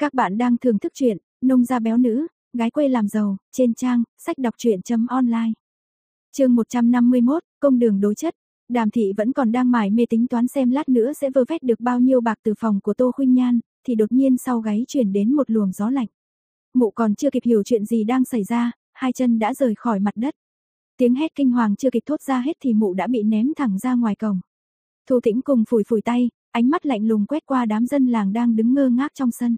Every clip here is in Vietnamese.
Các bạn đang thưởng thức truyện Nông gia béo nữ, gái quê làm giàu trên trang sách đọc truyện.online. Chương 151, công đường đối chất. Đàm thị vẫn còn đang mải mê tính toán xem lát nữa sẽ vơ vét được bao nhiêu bạc từ phòng của Tô Khuynh Nhan, thì đột nhiên sau gáy chuyển đến một luồng gió lạnh. Mụ còn chưa kịp hiểu chuyện gì đang xảy ra, hai chân đã rời khỏi mặt đất. Tiếng hét kinh hoàng chưa kịp thốt ra hết thì mụ đã bị ném thẳng ra ngoài cổng. Thu Tĩnh cùng phủi phủi tay, ánh mắt lạnh lùng quét qua đám dân làng đang đứng ngơ ngác trong sân.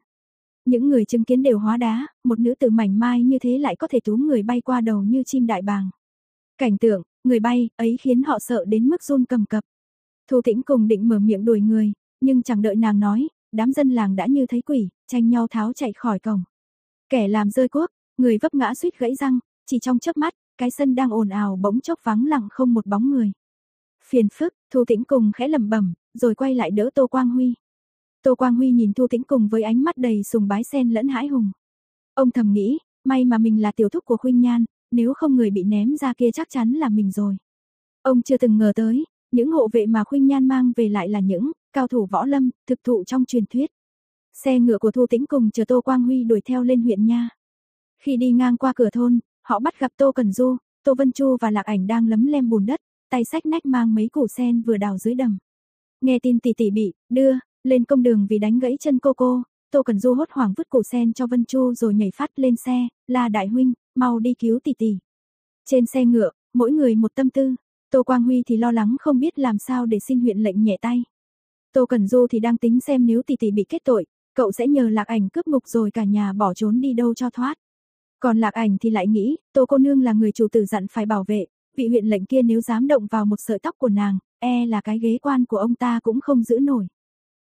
Những người chứng kiến đều hóa đá, một nữ tử mảnh mai như thế lại có thể túm người bay qua đầu như chim đại bàng. Cảnh tượng, người bay, ấy khiến họ sợ đến mức run cầm cập. Thu Tĩnh cùng định mở miệng đuổi người, nhưng chẳng đợi nàng nói, đám dân làng đã như thấy quỷ, tranh nhau tháo chạy khỏi cổng. Kẻ làm rơi quốc, người vấp ngã suýt gãy răng, chỉ trong chớp mắt, cái sân đang ồn ào bỗng chốc vắng lặng không một bóng người. Phiền phức, Thu Tĩnh cùng khẽ lẩm bẩm, rồi quay lại đỡ Tô Quang Huy. Tô Quang Huy nhìn Thu Tĩnh cùng với ánh mắt đầy sùng bái xen lẫn hãi hùng. Ông thầm nghĩ, may mà mình là tiểu thúc của Khuynh Nhan, nếu không người bị ném ra kia chắc chắn là mình rồi. Ông chưa từng ngờ tới, những hộ vệ mà Khuynh Nhan mang về lại là những cao thủ võ lâm, thực thụ trong truyền thuyết. Xe ngựa của Thu Tĩnh cùng chờ Tô Quang Huy đuổi theo lên huyện nha. Khi đi ngang qua cửa thôn, họ bắt gặp Tô Cần Du, Tô Vân Chu và Lạc Ảnh đang lấm lem bùn đất, tay sách nách mang mấy củ sen vừa đào dưới đầm. Nghe tin tỷ tỷ bị đưa lên công đường vì đánh gãy chân cô cô, Tô Cần Du hốt hoảng vứt củ sen cho Vân Chu rồi nhảy phát lên xe, la đại huynh, mau đi cứu tỷ tỷ. Trên xe ngựa, mỗi người một tâm tư, Tô Quang Huy thì lo lắng không biết làm sao để xin huyện lệnh nhẹ tay. Tô Cần Du thì đang tính xem nếu tỷ tỷ bị kết tội, cậu sẽ nhờ Lạc Ảnh cướp ngục rồi cả nhà bỏ trốn đi đâu cho thoát. Còn Lạc Ảnh thì lại nghĩ, Tô cô nương là người chủ tử dặn phải bảo vệ, vị huyện lệnh kia nếu dám động vào một sợi tóc của nàng, e là cái ghế quan của ông ta cũng không giữ nổi.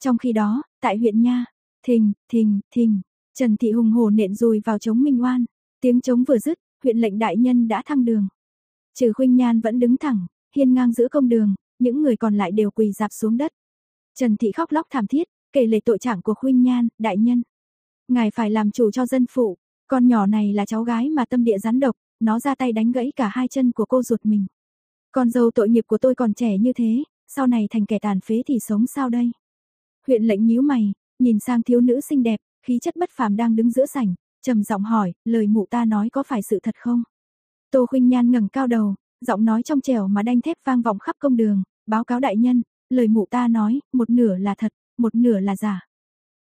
Trong khi đó, tại huyện Nha, thình, thình, thình, Trần Thị Hùng hồ nện rùi vào chống Minh Oan, tiếng chống vừa dứt, huyện lệnh đại nhân đã thăng đường. Trừ Khuynh Nhan vẫn đứng thẳng, hiên ngang giữa công đường, những người còn lại đều quỳ dạp xuống đất. Trần Thị khóc lóc thảm thiết, kể lể tội trạng của Khuynh Nhan, đại nhân. Ngài phải làm chủ cho dân phụ, con nhỏ này là cháu gái mà tâm địa rắn độc, nó ra tay đánh gãy cả hai chân của cô ruột mình. Con dâu tội nghiệp của tôi còn trẻ như thế, sau này thành kẻ tàn phế thì sống sao đây? Huyện lệnh nhíu mày, nhìn sang thiếu nữ xinh đẹp, khí chất bất phàm đang đứng giữa sảnh, trầm giọng hỏi, lời mụ ta nói có phải sự thật không? Tô Khuynh Nhan ngẩng cao đầu, giọng nói trong trẻo mà đanh thép vang vọng khắp công đường, báo cáo đại nhân, lời mụ ta nói, một nửa là thật, một nửa là giả.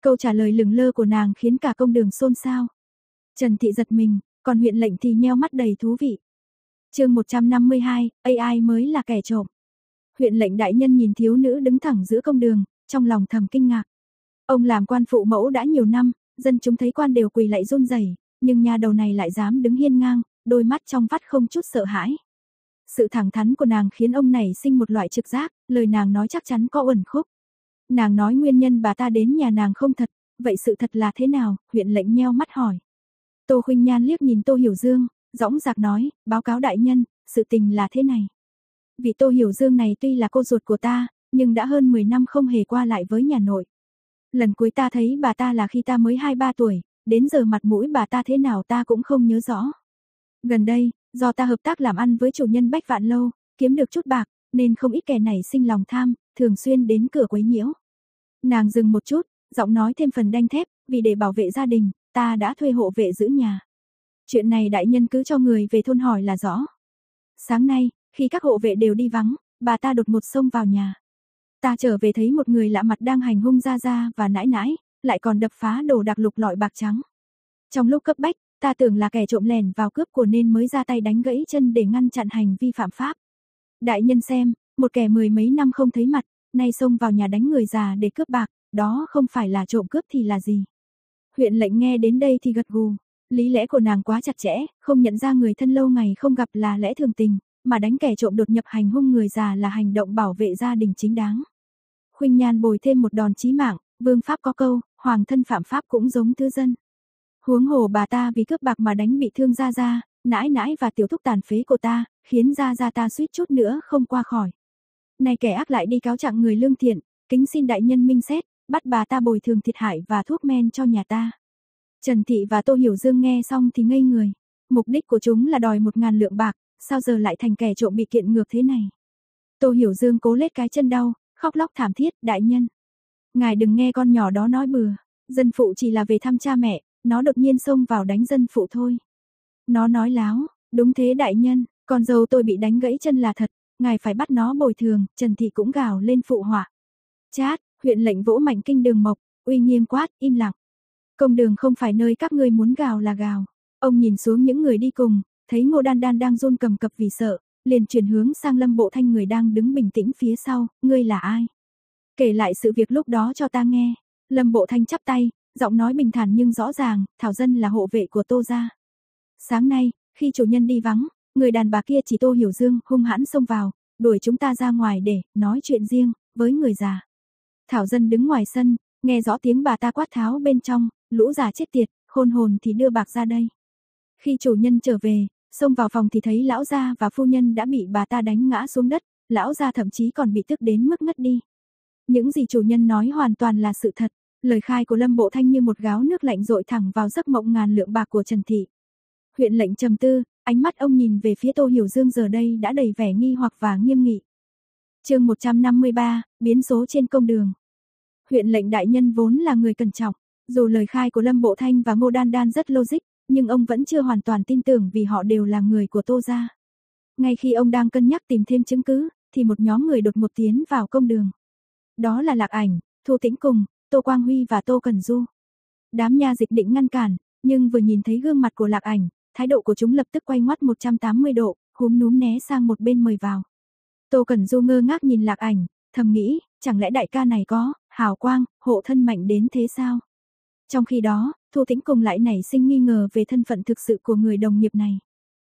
Câu trả lời lừng lơ của nàng khiến cả công đường xôn xao. Trần Thị giật mình, còn huyện lệnh thì nheo mắt đầy thú vị. chương 152, AI mới là kẻ trộm. Huyện lệnh đại nhân nhìn thiếu nữ đứng thẳng giữa công đường, trong lòng thầm kinh ngạc. Ông làm quan phụ mẫu đã nhiều năm, dân chúng thấy quan đều quỳ lại run rẩy, nhưng nhà đầu này lại dám đứng hiên ngang, đôi mắt trong vắt không chút sợ hãi. Sự thẳng thắn của nàng khiến ông này sinh một loại trực giác, lời nàng nói chắc chắn có uẩn khúc. Nàng nói nguyên nhân bà ta đến nhà nàng không thật, vậy sự thật là thế nào? Huyện lệnh nheo mắt hỏi. Tô Khuynh Nhan liếc nhìn Tô Hiểu Dương, dõng dạc nói, báo cáo đại nhân, sự tình là thế này. Vị Tô Hiểu Dương này tuy là cô ruột của ta, nhưng đã hơn 10 năm không hề qua lại với nhà nội. Lần cuối ta thấy bà ta là khi ta mới 2-3 tuổi, đến giờ mặt mũi bà ta thế nào ta cũng không nhớ rõ. Gần đây, do ta hợp tác làm ăn với chủ nhân Bách Vạn Lâu, kiếm được chút bạc, nên không ít kẻ này sinh lòng tham, thường xuyên đến cửa quấy nhiễu. Nàng dừng một chút, giọng nói thêm phần đanh thép, vì để bảo vệ gia đình, ta đã thuê hộ vệ giữ nhà. Chuyện này đại nhân cứ cho người về thôn hỏi là rõ. Sáng nay, khi các hộ vệ đều đi vắng, bà ta đột một xông vào nhà. Ta trở về thấy một người lạ mặt đang hành hung ra ra và nãi nãi, lại còn đập phá đồ đặc lục lọi bạc trắng. Trong lúc cấp bách, ta tưởng là kẻ trộm lèn vào cướp của nên mới ra tay đánh gãy chân để ngăn chặn hành vi phạm pháp. Đại nhân xem, một kẻ mười mấy năm không thấy mặt, nay xông vào nhà đánh người già để cướp bạc, đó không phải là trộm cướp thì là gì. Huyện lệnh nghe đến đây thì gật gù, lý lẽ của nàng quá chặt chẽ, không nhận ra người thân lâu ngày không gặp là lẽ thường tình, mà đánh kẻ trộm đột nhập hành hung người già là hành động bảo vệ gia đình chính đáng. Khuynh Nhan bồi thêm một đòn chí mạng, vương pháp có câu, hoàng thân phạm pháp cũng giống thứ dân. Huống hồ bà ta vì cướp bạc mà đánh bị thương ra ra, nãi nãi và tiểu thúc tàn phế của ta, khiến ra ra ta suýt chút nữa không qua khỏi. Này kẻ ác lại đi cáo trạng người lương thiện, kính xin đại nhân minh xét, bắt bà ta bồi thường thiệt hại và thuốc men cho nhà ta. Trần Thị và Tô Hiểu Dương nghe xong thì ngây người. Mục đích của chúng là đòi một ngàn lượng bạc, sao giờ lại thành kẻ trộm bị kiện ngược thế này. Tô Hiểu Dương cố lết cái chân đau, khóc lóc thảm thiết, đại nhân. Ngài đừng nghe con nhỏ đó nói bừa, Dân phụ chỉ là về thăm cha mẹ, nó đột nhiên xông vào đánh dân phụ thôi. Nó nói láo, đúng thế đại nhân, con dâu tôi bị đánh gãy chân là thật, ngài phải bắt nó bồi thường, Trần Thị cũng gào lên phụ họa. Chát, huyện lệnh vỗ mạnh kinh đường mộc, uy nghiêm quát, im lặng. Công đường không phải nơi các ngươi muốn gào là gào. Ông nhìn xuống những người đi cùng, thấy Ngô Đan Đan đang run cầm cập vì sợ, liền chuyển hướng sang Lâm Bộ Thanh người đang đứng bình tĩnh phía sau, ngươi là ai? Kể lại sự việc lúc đó cho ta nghe. Lâm Bộ Thanh chắp tay, giọng nói bình thản nhưng rõ ràng, Thảo Dân là hộ vệ của Tô gia. Sáng nay, khi chủ nhân đi vắng, người đàn bà kia chỉ Tô Hiểu Dương hung hãn xông vào, đuổi chúng ta ra ngoài để nói chuyện riêng với người già. Thảo Dân đứng ngoài sân, nghe rõ tiếng bà ta quát tháo bên trong, lũ già chết tiệt, khôn hồn thì đưa bạc ra đây. Khi chủ nhân trở về, xông vào phòng thì thấy lão gia và phu nhân đã bị bà ta đánh ngã xuống đất, lão gia thậm chí còn bị tức đến mức ngất đi. Những gì chủ nhân nói hoàn toàn là sự thật, lời khai của Lâm Bộ Thanh như một gáo nước lạnh rội thẳng vào giấc mộng ngàn lượng bạc của Trần Thị. Huyện lệnh trầm tư, ánh mắt ông nhìn về phía Tô Hiểu Dương giờ đây đã đầy vẻ nghi hoặc và nghiêm nghị. chương 153, biến số trên công đường. Huyện lệnh đại nhân vốn là người cẩn trọng, dù lời khai của Lâm Bộ Thanh và Ngô Đan Đan rất logic, nhưng ông vẫn chưa hoàn toàn tin tưởng vì họ đều là người của Tô gia. Ngay khi ông đang cân nhắc tìm thêm chứng cứ, thì một nhóm người đột ngột tiến vào công đường. Đó là Lạc Ảnh, Thu Tĩnh Cùng, Tô Quang Huy và Tô Cần Du. Đám nha dịch định ngăn cản, nhưng vừa nhìn thấy gương mặt của Lạc Ảnh, thái độ của chúng lập tức quay ngoắt 180 độ, cúm núm né sang một bên mời vào. Tô Cần Du ngơ ngác nhìn Lạc Ảnh, thầm nghĩ, chẳng lẽ đại ca này có hào quang, hộ thân mạnh đến thế sao? Trong khi đó, Thu Tĩnh cùng lại nảy sinh nghi ngờ về thân phận thực sự của người đồng nghiệp này.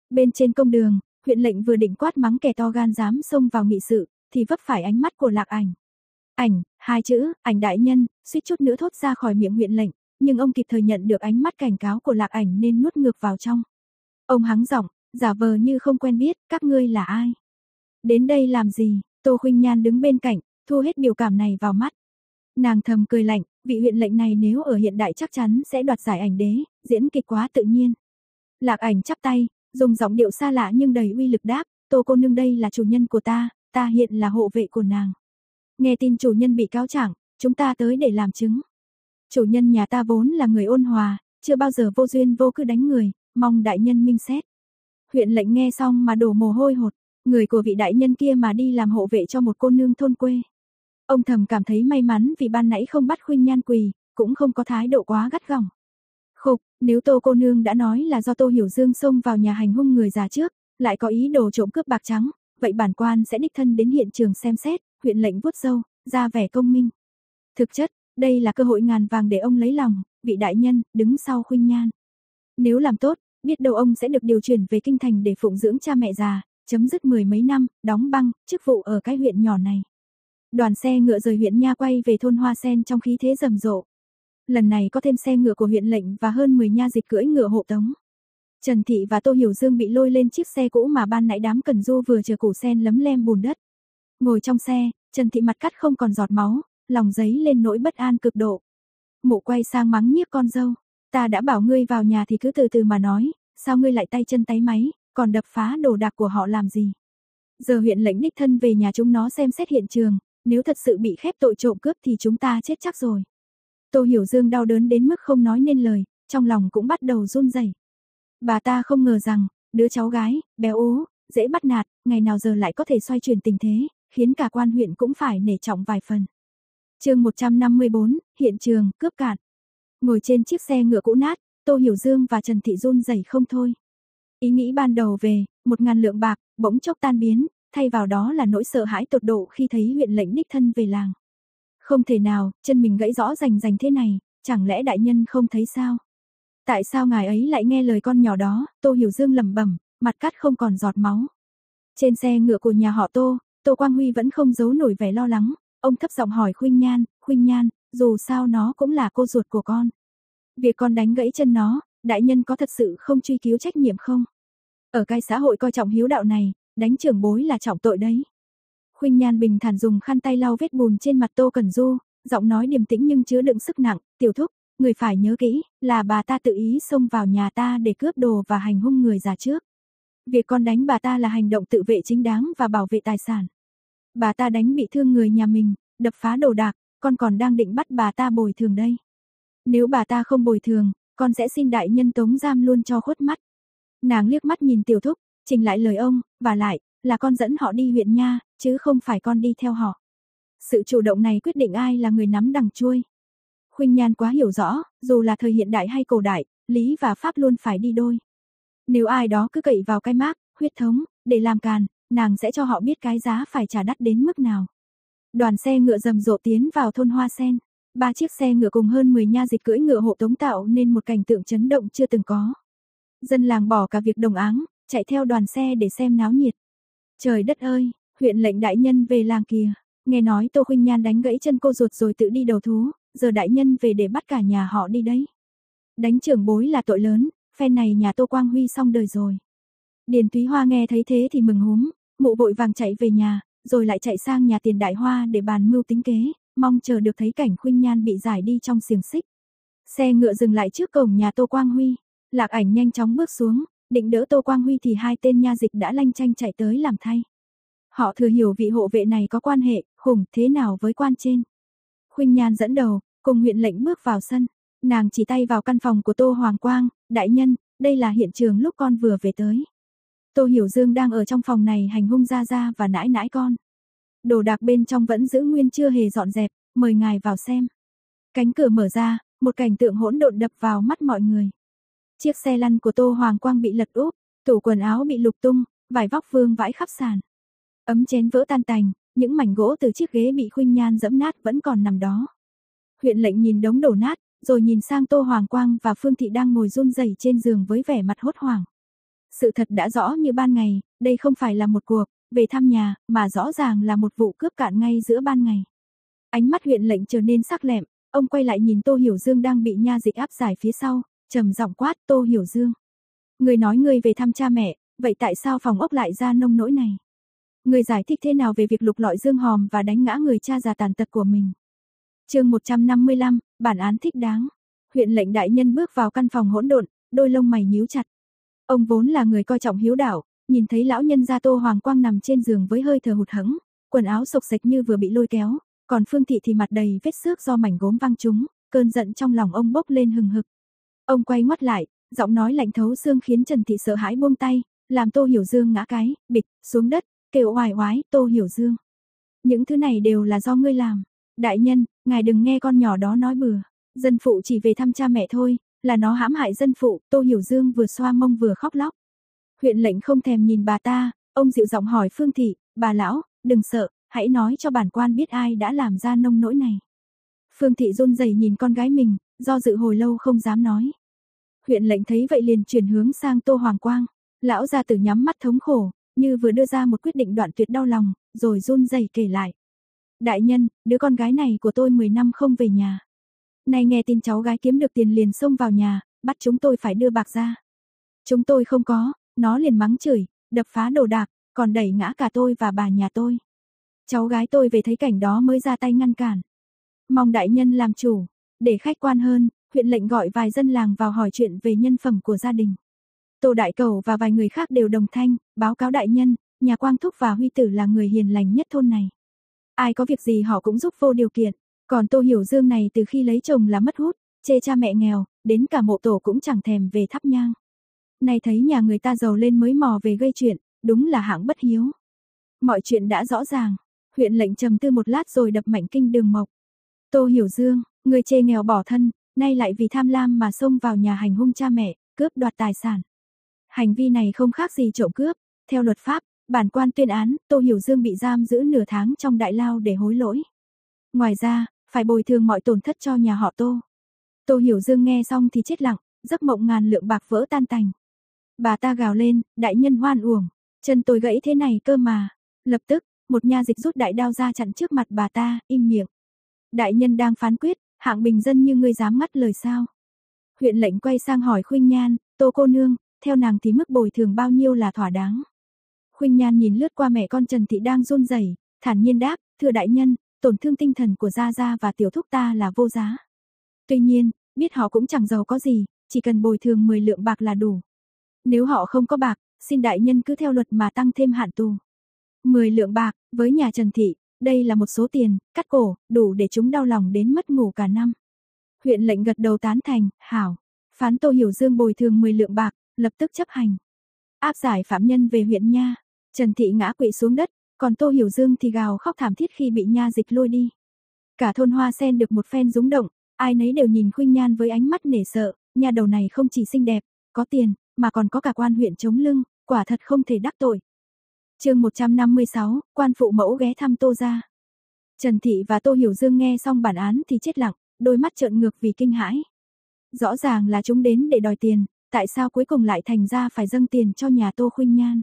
Bên trên công đường, huyện lệnh vừa định quát mắng kẻ to gan dám xông vào nghị sự, thì vấp phải ánh mắt của Lạc Ảnh. Ảnh, hai chữ, ảnh đại nhân, suýt chút nữa thốt ra khỏi miệng huyện lệnh, nhưng ông kịp thời nhận được ánh mắt cảnh cáo của Lạc Ảnh nên nuốt ngược vào trong. Ông hắng giọng, giả vờ như không quen biết, các ngươi là ai? Đến đây làm gì? Tô Khuynh Nhan đứng bên cạnh, thu hết biểu cảm này vào mắt. Nàng thầm cười lạnh, vị huyện lệnh này nếu ở hiện đại chắc chắn sẽ đoạt giải ảnh đế, diễn kịch quá tự nhiên. Lạc ảnh chắp tay, dùng giọng điệu xa lạ nhưng đầy uy lực đáp, tô cô nương đây là chủ nhân của ta, ta hiện là hộ vệ của nàng. Nghe tin chủ nhân bị cáo trạng, chúng ta tới để làm chứng. Chủ nhân nhà ta vốn là người ôn hòa, chưa bao giờ vô duyên vô cớ đánh người, mong đại nhân minh xét. Huyện lệnh nghe xong mà đổ mồ hôi hột, người của vị đại nhân kia mà đi làm hộ vệ cho một cô nương thôn quê. Ông thầm cảm thấy may mắn vì ban nãy không bắt khuynh nhan quỳ, cũng không có thái độ quá gắt gỏng. Khục, nếu Tô cô nương đã nói là do Tô Hiểu Dương xông vào nhà hành hung người già trước, lại có ý đồ trộm cướp bạc trắng, vậy bản quan sẽ đích thân đến hiện trường xem xét, huyện lệnh vuốt râu, ra vẻ công minh. Thực chất, đây là cơ hội ngàn vàng để ông lấy lòng, vị đại nhân, đứng sau khuynh nhan. Nếu làm tốt, biết đâu ông sẽ được điều chuyển về kinh thành để phụng dưỡng cha mẹ già, chấm dứt mười mấy năm, đóng băng, chức vụ ở cái huyện nhỏ này. Đoàn xe ngựa rời huyện Nha quay về thôn Hoa Sen trong khí thế rầm rộ. Lần này có thêm xe ngựa của huyện lệnh và hơn 10 nha dịch cưỡi ngựa hộ tống. Trần Thị và Tô Hiểu Dương bị lôi lên chiếc xe cũ mà ban nãy đám cần du vừa chờ củ sen lấm lem bùn đất. Ngồi trong xe, Trần Thị mặt cắt không còn giọt máu, lòng giấy lên nỗi bất an cực độ. Mụ quay sang mắng nhiếc con dâu, ta đã bảo ngươi vào nhà thì cứ từ từ mà nói, sao ngươi lại tay chân tay máy, còn đập phá đồ đạc của họ làm gì? Giờ huyện lệnh đích thân về nhà chúng nó xem xét hiện trường, nếu thật sự bị khép tội trộm cướp thì chúng ta chết chắc rồi. Tô Hiểu Dương đau đớn đến mức không nói nên lời, trong lòng cũng bắt đầu run rẩy. Bà ta không ngờ rằng, đứa cháu gái, béo ú, dễ bắt nạt, ngày nào giờ lại có thể xoay chuyển tình thế, khiến cả quan huyện cũng phải nể trọng vài phần. chương 154, hiện trường, cướp cạn. Ngồi trên chiếc xe ngựa cũ nát, Tô Hiểu Dương và Trần Thị run rẩy không thôi. Ý nghĩ ban đầu về, một ngàn lượng bạc, bỗng chốc tan biến, thay vào đó là nỗi sợ hãi tột độ khi thấy huyện lệnh đích thân về làng. Không thể nào, chân mình gãy rõ rành rành thế này, chẳng lẽ đại nhân không thấy sao? Tại sao ngài ấy lại nghe lời con nhỏ đó, Tô Hiểu Dương lẩm bẩm, mặt cắt không còn giọt máu. Trên xe ngựa của nhà họ Tô, Tô Quang Huy vẫn không giấu nổi vẻ lo lắng, ông thấp giọng hỏi Khuynh Nhan, Khuynh Nhan, dù sao nó cũng là cô ruột của con. Việc con đánh gãy chân nó, đại nhân có thật sự không truy cứu trách nhiệm không? Ở cái xã hội coi trọng hiếu đạo này, đánh trưởng bối là trọng tội đấy. Khuynh Nhan bình thản dùng khăn tay lau vết bùn trên mặt Tô Cẩn Du, giọng nói điềm tĩnh nhưng chứa đựng sức nặng, "Tiểu thúc, người phải nhớ kỹ, là bà ta tự ý xông vào nhà ta để cướp đồ và hành hung người già trước. Việc con đánh bà ta là hành động tự vệ chính đáng và bảo vệ tài sản. Bà ta đánh bị thương người nhà mình, đập phá đồ đạc, con còn đang định bắt bà ta bồi thường đây." Nếu bà ta không bồi thường, con sẽ xin đại nhân tống giam luôn cho khuất mắt. Nàng liếc mắt nhìn tiểu thúc, trình lại lời ông, và lại, là con dẫn họ đi huyện nha, chứ không phải con đi theo họ. Sự chủ động này quyết định ai là người nắm đằng chui. Khuynh Nhan quá hiểu rõ, dù là thời hiện đại hay cổ đại, lý và pháp luôn phải đi đôi. Nếu ai đó cứ cậy vào cái mác, huyết thống, để làm càn, nàng sẽ cho họ biết cái giá phải trả đắt đến mức nào. Đoàn xe ngựa rầm rộ tiến vào thôn Hoa Sen. Ba chiếc xe ngựa cùng hơn 10 nha dịch cưỡi ngựa hộ tống tạo nên một cảnh tượng chấn động chưa từng có. Dân làng bỏ cả việc đồng áng, chạy theo đoàn xe để xem náo nhiệt. Trời đất ơi, huyện lệnh đại nhân về làng kìa. Nghe nói Tô Khuynh Nhan đánh gãy chân cô ruột rồi tự đi đầu thú, giờ đại nhân về để bắt cả nhà họ đi đấy. Đánh trưởng bối là tội lớn, phen này nhà Tô Quang Huy xong đời rồi. Điền Túy Hoa nghe thấy thế thì mừng húm, mụ vội vàng chạy về nhà, rồi lại chạy sang nhà tiền đại hoa để bàn mưu tính kế, mong chờ được thấy cảnh Khuynh Nhan bị giải đi trong xiềng xích. Xe ngựa dừng lại trước cổng nhà Tô Quang Huy, Lạc Ảnh nhanh chóng bước xuống, định đỡ Tô Quang Huy thì hai tên nha dịch đã lanh chanh chạy tới làm thay. Họ thừa hiểu vị hộ vệ này có quan hệ khủng thế nào với quan trên. Khuynh Nhan dẫn đầu, cùng huyện lệnh bước vào sân, nàng chỉ tay vào căn phòng của Tô Hoàng Quang, đại nhân, đây là hiện trường lúc con vừa về tới. Tô Hiểu Dương đang ở trong phòng này hành hung ra ra và nãi nãi con. Đồ đạc bên trong vẫn giữ nguyên chưa hề dọn dẹp, mời ngài vào xem. Cánh cửa mở ra, một cảnh tượng hỗn độn đập vào mắt mọi người. Chiếc xe lăn của Tô Hoàng Quang bị lật úp, tủ quần áo bị lục tung, vải vóc vương vãi khắp sàn. Ấm chén vỡ tan tành, những mảnh gỗ từ chiếc ghế bị khuynh nhan dẫm nát vẫn còn nằm đó. Huyện lệnh nhìn đống đổ nát, rồi nhìn sang Tô Hoàng Quang và Phương Thị đang ngồi run rẩy trên giường với vẻ mặt hốt hoảng. Sự thật đã rõ như ban ngày, đây không phải là một cuộc về thăm nhà, mà rõ ràng là một vụ cướp cạn ngay giữa ban ngày. Ánh mắt huyện lệnh trở nên sắc lẹm, ông quay lại nhìn Tô Hiểu Dương đang bị nha dịch áp giải phía sau, trầm giọng quát Tô Hiểu Dương. Người nói người về thăm cha mẹ, vậy tại sao phòng ốc lại ra nông nỗi này? Người giải thích thế nào về việc lục lọi Dương Hòm và đánh ngã người cha già tàn tật của mình? chương 155, bản án thích đáng. Huyện lệnh đại nhân bước vào căn phòng hỗn độn, đôi lông mày nhíu chặt. Ông vốn là người coi trọng hiếu đạo, nhìn thấy lão nhân gia Tô Hoàng Quang nằm trên giường với hơi thở hụt hẫng, quần áo sộc sạch như vừa bị lôi kéo, còn Phương Thị thì mặt đầy vết xước do mảnh gốm văng trúng, cơn giận trong lòng ông bốc lên hừng hực. Ông quay ngoắt lại, giọng nói lạnh thấu xương khiến Trần Thị sợ hãi buông tay, làm Tô Hiểu Dương ngã cái, bịch, xuống đất, kêu oải oái, Tô Hiểu Dương. Những thứ này đều là do ngươi làm. Đại nhân, ngài đừng nghe con nhỏ đó nói bừa. Dân phụ chỉ về thăm cha mẹ thôi, là nó hãm hại dân phụ, Tô Hiểu Dương vừa xoa mông vừa khóc lóc. Huyện lệnh không thèm nhìn bà ta, ông dịu giọng hỏi Phương Thị, bà lão, đừng sợ, hãy nói cho bản quan biết ai đã làm ra nông nỗi này. Phương Thị run rẩy nhìn con gái mình, do dự hồi lâu không dám nói. Huyện lệnh thấy vậy liền chuyển hướng sang Tô Hoàng Quang, lão gia tử nhắm mắt thống khổ, như vừa đưa ra một quyết định đoạn tuyệt đau lòng, rồi run rẩy kể lại. Đại nhân, đứa con gái này của tôi 10 năm không về nhà. Nay nghe tin cháu gái kiếm được tiền liền xông vào nhà, bắt chúng tôi phải đưa bạc ra. Chúng tôi không có, nó liền mắng chửi, đập phá đồ đạc, còn đẩy ngã cả tôi và bà nhà tôi. Cháu gái tôi về thấy cảnh đó mới ra tay ngăn cản. Mong đại nhân làm chủ, để khách quan hơn, huyện lệnh gọi vài dân làng vào hỏi chuyện về nhân phẩm của gia đình. Tô Đại Cầu và vài người khác đều đồng thanh, báo cáo đại nhân, nhà Quang Thúc và Huy Tử là người hiền lành nhất thôn này. Ai có việc gì họ cũng giúp vô điều kiện, còn Tô Hiểu Dương này từ khi lấy chồng là mất hút, chê cha mẹ nghèo, đến cả mộ tổ cũng chẳng thèm về thắp nhang. Nay thấy nhà người ta giàu lên mới mò về gây chuyện, đúng là hạng bất hiếu. Mọi chuyện đã rõ ràng, huyện lệnh trầm tư một lát rồi đập mạnh kinh đường mộc. Tô Hiểu Dương, người chê nghèo bỏ thân, nay lại vì tham lam mà xông vào nhà hành hung cha mẹ, cướp đoạt tài sản. Hành vi này không khác gì trộm cướp, theo luật pháp, bản quan tuyên án, Tô Hiểu Dương bị giam giữ nửa tháng trong đại lao để hối lỗi. Ngoài ra, phải bồi thường mọi tổn thất cho nhà họ Tô. Tô Hiểu Dương nghe xong thì chết lặng, giấc mộng ngàn lượng bạc vỡ tan tành. Bà ta gào lên, đại nhân hoan uổng, chân tôi gãy thế này cơ mà. Lập tức, một nha dịch rút đại đao ra chặn trước mặt bà ta, im miệng. Đại nhân đang phán quyết, hạng bình dân như ngươi dám ngắt lời sao? Huyện lệnh quay sang hỏi Khuynh Nhan, Tô cô nương, theo nàng thì mức bồi thường bao nhiêu là thỏa đáng? Khuynh Nhan nhìn lướt qua mẹ con Trần Thị đang run rẩy, thản nhiên đáp, thưa đại nhân, tổn thương tinh thần của Gia Gia và tiểu thúc ta là vô giá. Tuy nhiên, biết họ cũng chẳng giàu có gì, chỉ cần bồi thường 10 lượng bạc là đủ. Nếu họ không có bạc, xin đại nhân cứ theo luật mà tăng thêm hạn tù. 10 lượng bạc, với nhà Trần Thị, đây là một số tiền, cắt cổ, đủ để chúng đau lòng đến mất ngủ cả năm. Huyện lệnh gật đầu tán thành, hảo. Phán Tô Hiểu Dương bồi thường 10 lượng bạc, lập tức chấp hành. Áp giải phạm nhân về huyện nha. Trần Thị ngã quỵ xuống đất, còn Tô Hiểu Dương thì gào khóc thảm thiết khi bị nha dịch lôi đi. Cả thôn hoa sen được một phen rúng động, ai nấy đều nhìn Khuynh Nhan với ánh mắt nể sợ, nhà đầu này không chỉ xinh đẹp, có tiền, mà còn có cả quan huyện chống lưng, quả thật không thể đắc tội chương 156, quan phụ mẫu ghé thăm Tô gia. Trần Thị và Tô Hiểu Dương nghe xong bản án thì chết lặng, đôi mắt trợn ngược vì kinh hãi. Rõ ràng là chúng đến để đòi tiền, tại sao cuối cùng lại thành ra phải dâng tiền cho nhà Tô Khuynh Nhan?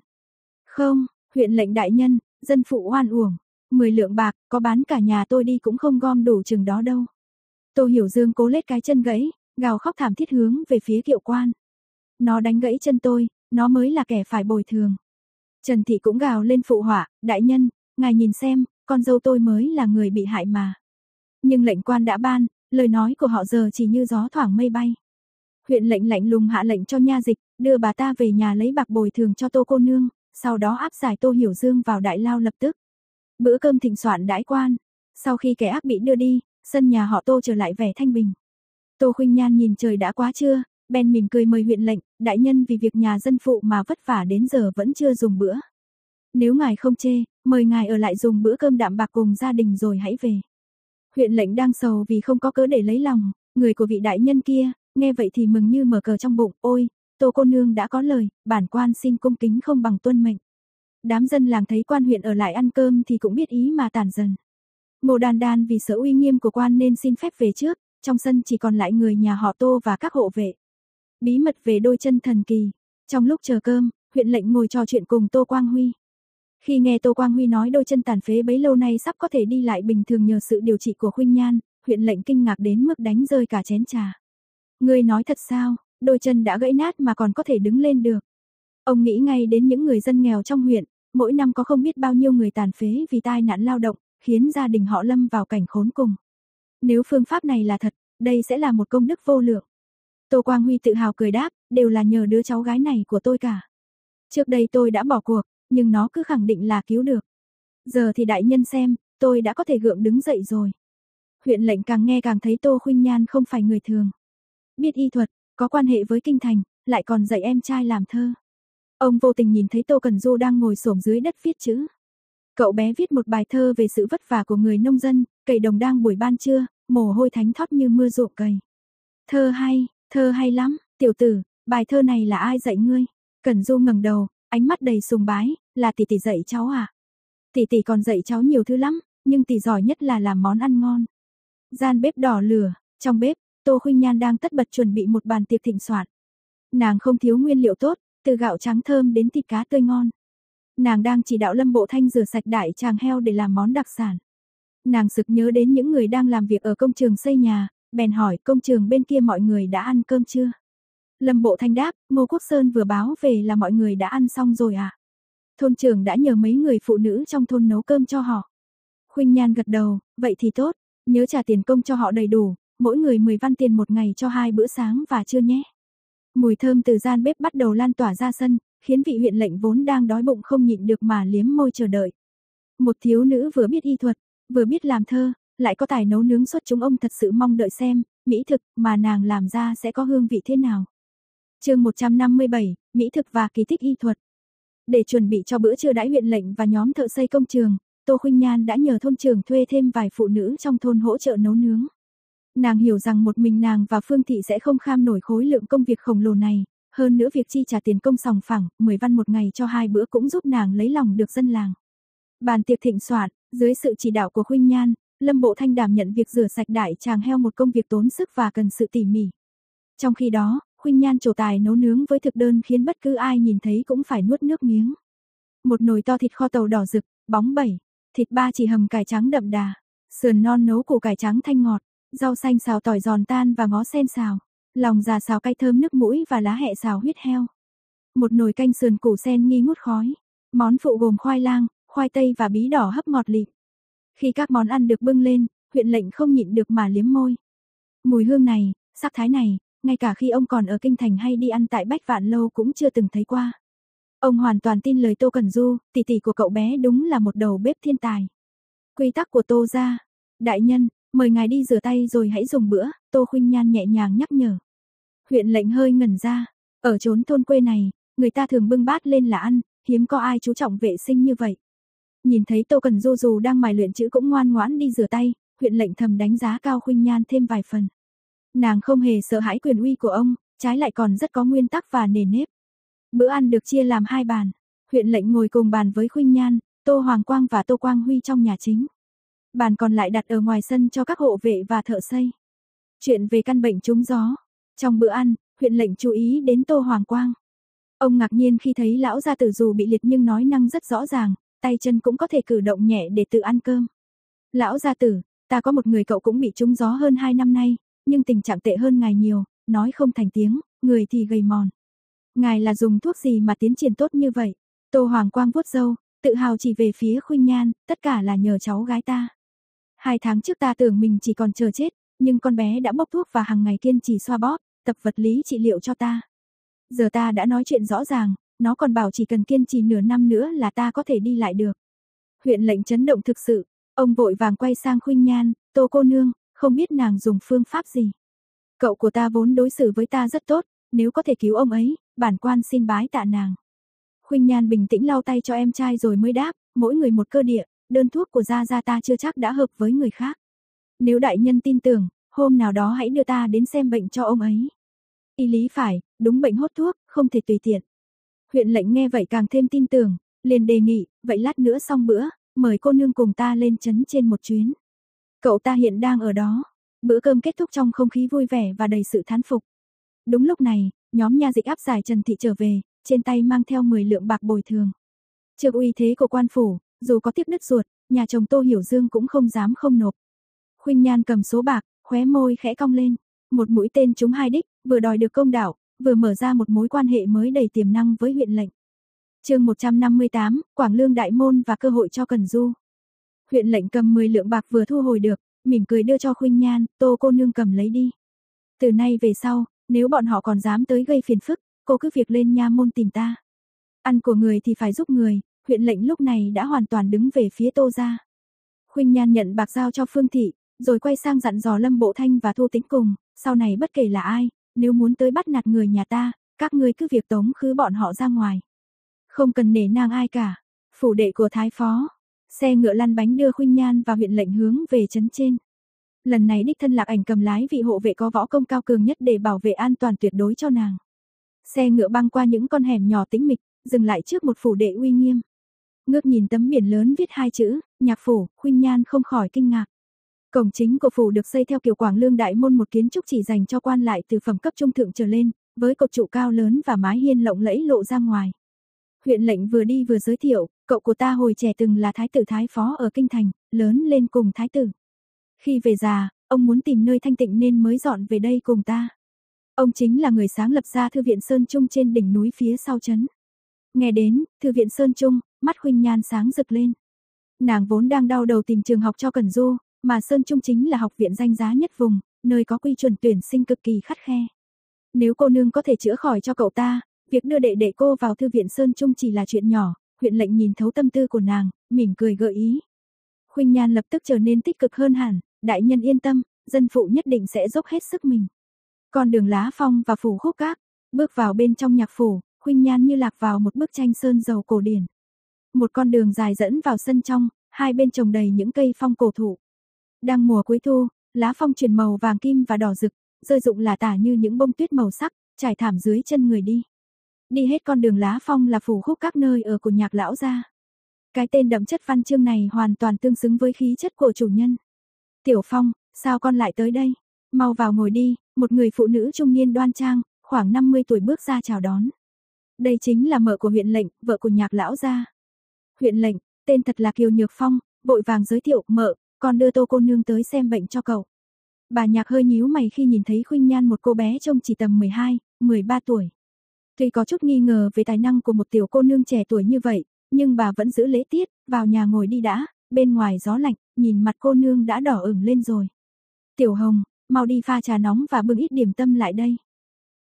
Không, huyện lệnh đại nhân, dân phụ oan uổng, 10 lượng bạc, có bán cả nhà tôi đi cũng không gom đủ chừng đó đâu. Tô Hiểu Dương cố lết cái chân gãy, gào khóc thảm thiết hướng về phía kiệu quan. Nó đánh gãy chân tôi, nó mới là kẻ phải bồi thường. Trần Thị cũng gào lên phụ họa, đại nhân, ngài nhìn xem, con dâu tôi mới là người bị hại mà. Nhưng lệnh quan đã ban, lời nói của họ giờ chỉ như gió thoảng mây bay. Huyện lệnh lạnh lùng hạ lệnh cho nha dịch, đưa bà ta về nhà lấy bạc bồi thường cho tô cô nương, sau đó áp giải tô hiểu dương vào đại lao lập tức. Bữa cơm thịnh soạn đãi quan, sau khi kẻ ác bị đưa đi, sân nhà họ tô trở lại vẻ thanh bình. Tô Khuynh Nhan nhìn trời đã quá trưa, Ben mỉm cười mời huyện lệnh, đại nhân vì việc nhà dân phụ mà vất vả đến giờ vẫn chưa dùng bữa. Nếu ngài không chê, mời ngài ở lại dùng bữa cơm đạm bạc cùng gia đình rồi hãy về. Huyện lệnh đang sầu vì không có cớ để lấy lòng, người của vị đại nhân kia, nghe vậy thì mừng như mở cờ trong bụng, ôi, tô cô nương đã có lời, bản quan xin cung kính không bằng tuân mệnh. Đám dân làng thấy quan huyện ở lại ăn cơm thì cũng biết ý mà tản dần. Ngô đàn đàn vì sợ uy nghiêm của quan nên xin phép về trước, trong sân chỉ còn lại người nhà họ tô và các hộ vệ. Bí mật về đôi chân thần kỳ. Trong lúc chờ cơm, huyện lệnh ngồi trò chuyện cùng Tô Quang Huy. Khi nghe Tô Quang Huy nói đôi chân tàn phế bấy lâu nay sắp có thể đi lại bình thường nhờ sự điều trị của Khuynh Nhan, huyện lệnh kinh ngạc đến mức đánh rơi cả chén trà. Ngươi nói thật sao, đôi chân đã gãy nát mà còn có thể đứng lên được. Ông nghĩ ngay đến những người dân nghèo trong huyện, mỗi năm có không biết bao nhiêu người tàn phế vì tai nạn lao động, khiến gia đình họ lâm vào cảnh khốn cùng. Nếu phương pháp này là thật, đây sẽ là một công đức vô lượng. Tô Quang Huy tự hào cười đáp, đều là nhờ đứa cháu gái này của tôi cả. Trước đây tôi đã bỏ cuộc, nhưng nó cứ khẳng định là cứu được. Giờ thì đại nhân xem, tôi đã có thể gượng đứng dậy rồi. Huyện lệnh càng nghe càng thấy Tô Khuynh Nhan không phải người thường. Biết y thuật, có quan hệ với kinh thành, lại còn dạy em trai làm thơ. Ông vô tình nhìn thấy Tô Cần Du đang ngồi xổm dưới đất viết chữ. Cậu bé viết một bài thơ về sự vất vả của người nông dân, cày đồng đang buổi ban trưa, mồ hôi thánh thót như mưa ruộng cày. Thơ hay, thơ hay lắm, tiểu tử, bài thơ này là ai dạy ngươi? Cần Du ngẩng đầu, ánh mắt đầy sùng bái, là tỷ tỷ dạy cháu à? Tỷ tỷ còn dạy cháu nhiều thứ lắm, nhưng tỷ giỏi nhất là làm món ăn ngon. Gian bếp đỏ lửa, trong bếp, Tô Khuynh Nhan đang tất bật chuẩn bị một bàn tiệc thịnh soạn. Nàng không thiếu nguyên liệu tốt, từ gạo trắng thơm đến thịt cá tươi ngon. Nàng đang chỉ đạo Lâm Bộ Thanh rửa sạch đại tràng heo để làm món đặc sản. Nàng sực nhớ đến những người đang làm việc ở công trường xây nhà, bèn hỏi công trường bên kia mọi người đã ăn cơm chưa? Lâm Bộ Thanh đáp, Ngô Quốc Sơn vừa báo về là mọi người đã ăn xong rồi à? Thôn trưởng đã nhờ mấy người phụ nữ trong thôn nấu cơm cho họ. Khuynh Nhan gật đầu, vậy thì tốt, nhớ trả tiền công cho họ đầy đủ, mỗi người 10 văn tiền một ngày cho hai bữa sáng và trưa nhé. Mùi thơm từ gian bếp bắt đầu lan tỏa ra sân, khiến vị huyện lệnh vốn đang đói bụng không nhịn được mà liếm môi chờ đợi. Một thiếu nữ vừa biết y thuật, vừa biết làm thơ, lại có tài nấu nướng xuất chúng ông thật sự mong đợi xem, mỹ thực mà nàng làm ra sẽ có hương vị thế nào. chương 157, Mỹ thực và kỳ tích y thuật. Để chuẩn bị cho bữa trưa đãi huyện lệnh và nhóm thợ xây công trường, Tô Khuynh Nhan đã nhờ thôn trường thuê thêm vài phụ nữ trong thôn hỗ trợ nấu nướng. Nàng hiểu rằng một mình nàng và Phương Thị sẽ không kham nổi khối lượng công việc khổng lồ này, hơn nữa việc chi trả tiền công sòng phẳng, 10 văn một ngày cho hai bữa cũng giúp nàng lấy lòng được dân làng. Bàn tiệc thịnh soạn, dưới sự chỉ đạo của Khuynh Nhan, Lâm Bộ Thanh đảm nhận việc rửa sạch đại tràng heo một công việc tốn sức và cần sự tỉ mỉ. Trong khi đó, Khuynh Nhan trổ tài nấu nướng với thực đơn khiến bất cứ ai nhìn thấy cũng phải nuốt nước miếng. Một nồi to thịt kho tàu đỏ rực, bóng bẩy, thịt ba chỉ hầm cải trắng đậm đà, sườn non nấu củ cải trắng thanh ngọt, rau xanh xào tỏi giòn tan và ngó sen xào, lòng già xào cay thơm nước mũi và lá hẹ xào huyết heo. Một nồi canh sườn củ sen nghi ngút khói, món phụ gồm khoai lang, khoai tây và bí đỏ hấp ngọt lịm. Khi các món ăn được bưng lên, huyện lệnh không nhịn được mà liếm môi. Mùi hương này, sắc thái này, ngay cả khi ông còn ở kinh thành hay đi ăn tại Bách Vạn Lâu cũng chưa từng thấy qua. Ông hoàn toàn tin lời Tô Cần Du, tỷ tỷ của cậu bé đúng là một đầu bếp thiên tài. Quy tắc của Tô gia, đại nhân, Mời ngài đi rửa tay rồi hãy dùng bữa, Tô Khuynh Nhan nhẹ nhàng nhắc nhở. Huyện lệnh hơi ngẩn ra, ở chốn thôn quê này, người ta thường bưng bát lên là ăn, hiếm có ai chú trọng vệ sinh như vậy. Nhìn thấy Tô Cần Du dù đang mài luyện chữ cũng ngoan ngoãn đi rửa tay, huyện lệnh thầm đánh giá cao Khuynh Nhan thêm vài phần. Nàng không hề sợ hãi quyền uy của ông, trái lại còn rất có nguyên tắc và nề nếp. Bữa ăn được chia làm hai bàn, huyện lệnh ngồi cùng bàn với Khuynh Nhan, Tô Hoàng Quang và Tô Quang Huy trong nhà chính. Bàn còn lại đặt ở ngoài sân cho các hộ vệ và thợ xây. Chuyện về căn bệnh trúng gió. Trong bữa ăn, huyện lệnh chú ý đến Tô Hoàng Quang. Ông ngạc nhiên khi thấy lão gia tử dù bị liệt nhưng nói năng rất rõ ràng, tay chân cũng có thể cử động nhẹ để tự ăn cơm. Lão gia tử, ta có một người cậu cũng bị trúng gió hơn 2 năm nay, nhưng tình trạng tệ hơn ngài nhiều, nói không thành tiếng, người thì gầy mòn. Ngài là dùng thuốc gì mà tiến triển tốt như vậy? Tô Hoàng Quang vuốt râu, tự hào chỉ về phía Khuynh Nhan, tất cả là nhờ cháu gái ta. Hai tháng trước ta tưởng mình chỉ còn chờ chết, nhưng con bé đã bốc thuốc và hàng ngày kiên trì xoa bóp, tập vật lý trị liệu cho ta. Giờ ta đã nói chuyện rõ ràng, nó còn bảo chỉ cần kiên trì nửa năm nữa là ta có thể đi lại được. Huyện lệnh chấn động thực sự, ông vội vàng quay sang Khuynh Nhan, "Tô cô nương, không biết nàng dùng phương pháp gì? Cậu của ta vốn đối xử với ta rất tốt, nếu có thể cứu ông ấy, bản quan xin bái tạ nàng." Khuynh Nhan bình tĩnh lau tay cho em trai rồi mới đáp, "Mỗi người một cơ địa, đơn thuốc của gia gia ta chưa chắc đã hợp với người khác. Nếu đại nhân tin tưởng, hôm nào đó hãy đưa ta đến xem bệnh cho ông ấy." Y lý phải, đúng bệnh hốt thuốc, không thể tùy tiện. Huyện lệnh nghe vậy càng thêm tin tưởng, liền đề nghị, vậy lát nữa xong bữa, mời cô nương cùng ta lên chấn trên một chuyến. Cậu ta hiện đang ở đó. Bữa cơm kết thúc trong không khí vui vẻ và đầy sự thán phục. Đúng lúc này, nhóm nha dịch áp giải Trần Thị trở về, trên tay mang theo 10 lượng bạc bồi thường. Trước uy thế của quan phủ, dù có tiếp đứt ruột, nhà chồng Tô Hiểu Dương cũng không dám không nộp. Khuynh Nhan cầm số bạc, khóe môi khẽ cong lên, một mũi tên trúng hai đích, vừa đòi được công đạo, vừa mở ra một mối quan hệ mới đầy tiềm năng với huyện lệnh. Chương 158, Quảng Lương đại môn và cơ hội cho Cần Du. Huyện lệnh cầm 10 lượng bạc vừa thu hồi được, mỉm cười đưa cho Khuynh Nhan, "Tô cô nương cầm lấy đi. Từ nay về sau, nếu bọn họ còn dám tới gây phiền phức, cô cứ việc lên nha môn tìm ta. Ăn của người thì phải giúp người." Huyện lệnh lúc này đã hoàn toàn đứng về phía Tô gia. Khuynh Nhan nhận bạc giao cho Phương thị, rồi quay sang dặn dò Lâm Bộ Thanh và Thu Tĩnh cùng, sau này bất kể là ai, nếu muốn tới bắt nạt người nhà ta, các ngươi cứ việc tống khứ bọn họ ra ngoài. Không cần nể nang ai cả. Phủ đệ của Thái Phó. Xe ngựa lăn bánh đưa Khuynh Nhan và huyện lệnh hướng về trấn trên. Lần này đích thân lạc ảnh cầm lái vị hộ vệ có võ công cao cường nhất để bảo vệ an toàn tuyệt đối cho nàng. Xe ngựa băng qua những con hẻm nhỏ tĩnh mịch, dừng lại trước một phủ đệ uy nghiêm. Ngước nhìn tấm biển lớn viết hai chữ, nhạc phủ, Khuynh Nhan không khỏi kinh ngạc. Cổng chính của phủ được xây theo kiểu Quảng Lương đại môn một kiến trúc chỉ dành cho quan lại từ phẩm cấp trung thượng trở lên, với cột trụ cao lớn và mái hiên lộng lẫy lộ ra ngoài. Huyện lệnh vừa đi vừa giới thiệu, cậu của ta hồi trẻ từng là thái tử thái phó ở kinh thành, lớn lên cùng thái tử. Khi về già, ông muốn tìm nơi thanh tịnh nên mới dọn về đây cùng ta. Ông chính là người sáng lập ra thư viện Sơn Trung trên đỉnh núi phía sau trấn. Nghe đến, thư viện Sơn Trung, mắt huynh nhan sáng rực lên. Nàng vốn đang đau đầu tìm trường học cho Cần Du, mà Sơn Trung chính là học viện danh giá nhất vùng, nơi có quy chuẩn tuyển sinh cực kỳ khắt khe. Nếu cô nương có thể chữa khỏi cho cậu ta, việc đưa đệ đệ cô vào thư viện Sơn Trung chỉ là chuyện nhỏ, huyện lệnh nhìn thấu tâm tư của nàng, mỉm cười gợi ý. Khuynh Nhan lập tức trở nên tích cực hơn hẳn, đại nhân yên tâm, dân phụ nhất định sẽ dốc hết sức mình. Con đường lá phong và phủ khúc các, bước vào bên trong nhạc phủ, Khuynh Nhan như lạc vào một bức tranh sơn dầu cổ điển. Một con đường dài dẫn vào sân trong, hai bên trồng đầy những cây phong cổ thụ. Đang mùa cuối thu, lá phong chuyển màu vàng kim và đỏ rực, rơi rụng là tả như những bông tuyết màu sắc, trải thảm dưới chân người đi. Đi hết con đường lá phong là phủ khúc các nơi ở của nhạc lão gia. Cái tên đậm chất văn chương này hoàn toàn tương xứng với khí chất của chủ nhân. Tiểu Phong, sao con lại tới đây? Mau vào ngồi đi, một người phụ nữ trung niên đoan trang, khoảng 50 tuổi bước ra chào đón. Đây chính là mợ của huyện lệnh, vợ của nhạc lão gia. Huyện lệnh, tên thật là Kiều Nhược Phong, vội vàng giới thiệu, mợ, con đưa tô cô nương tới xem bệnh cho cậu. Bà nhạc hơi nhíu mày khi nhìn thấy khuynh nhan một cô bé trông chỉ tầm 12, 13 tuổi. Tuy có chút nghi ngờ về tài năng của một tiểu cô nương trẻ tuổi như vậy, nhưng bà vẫn giữ lễ tiết, vào nhà ngồi đi đã, bên ngoài gió lạnh, nhìn mặt cô nương đã đỏ ửng lên rồi. Tiểu Hồng, mau đi pha trà nóng và bưng ít điểm tâm lại đây.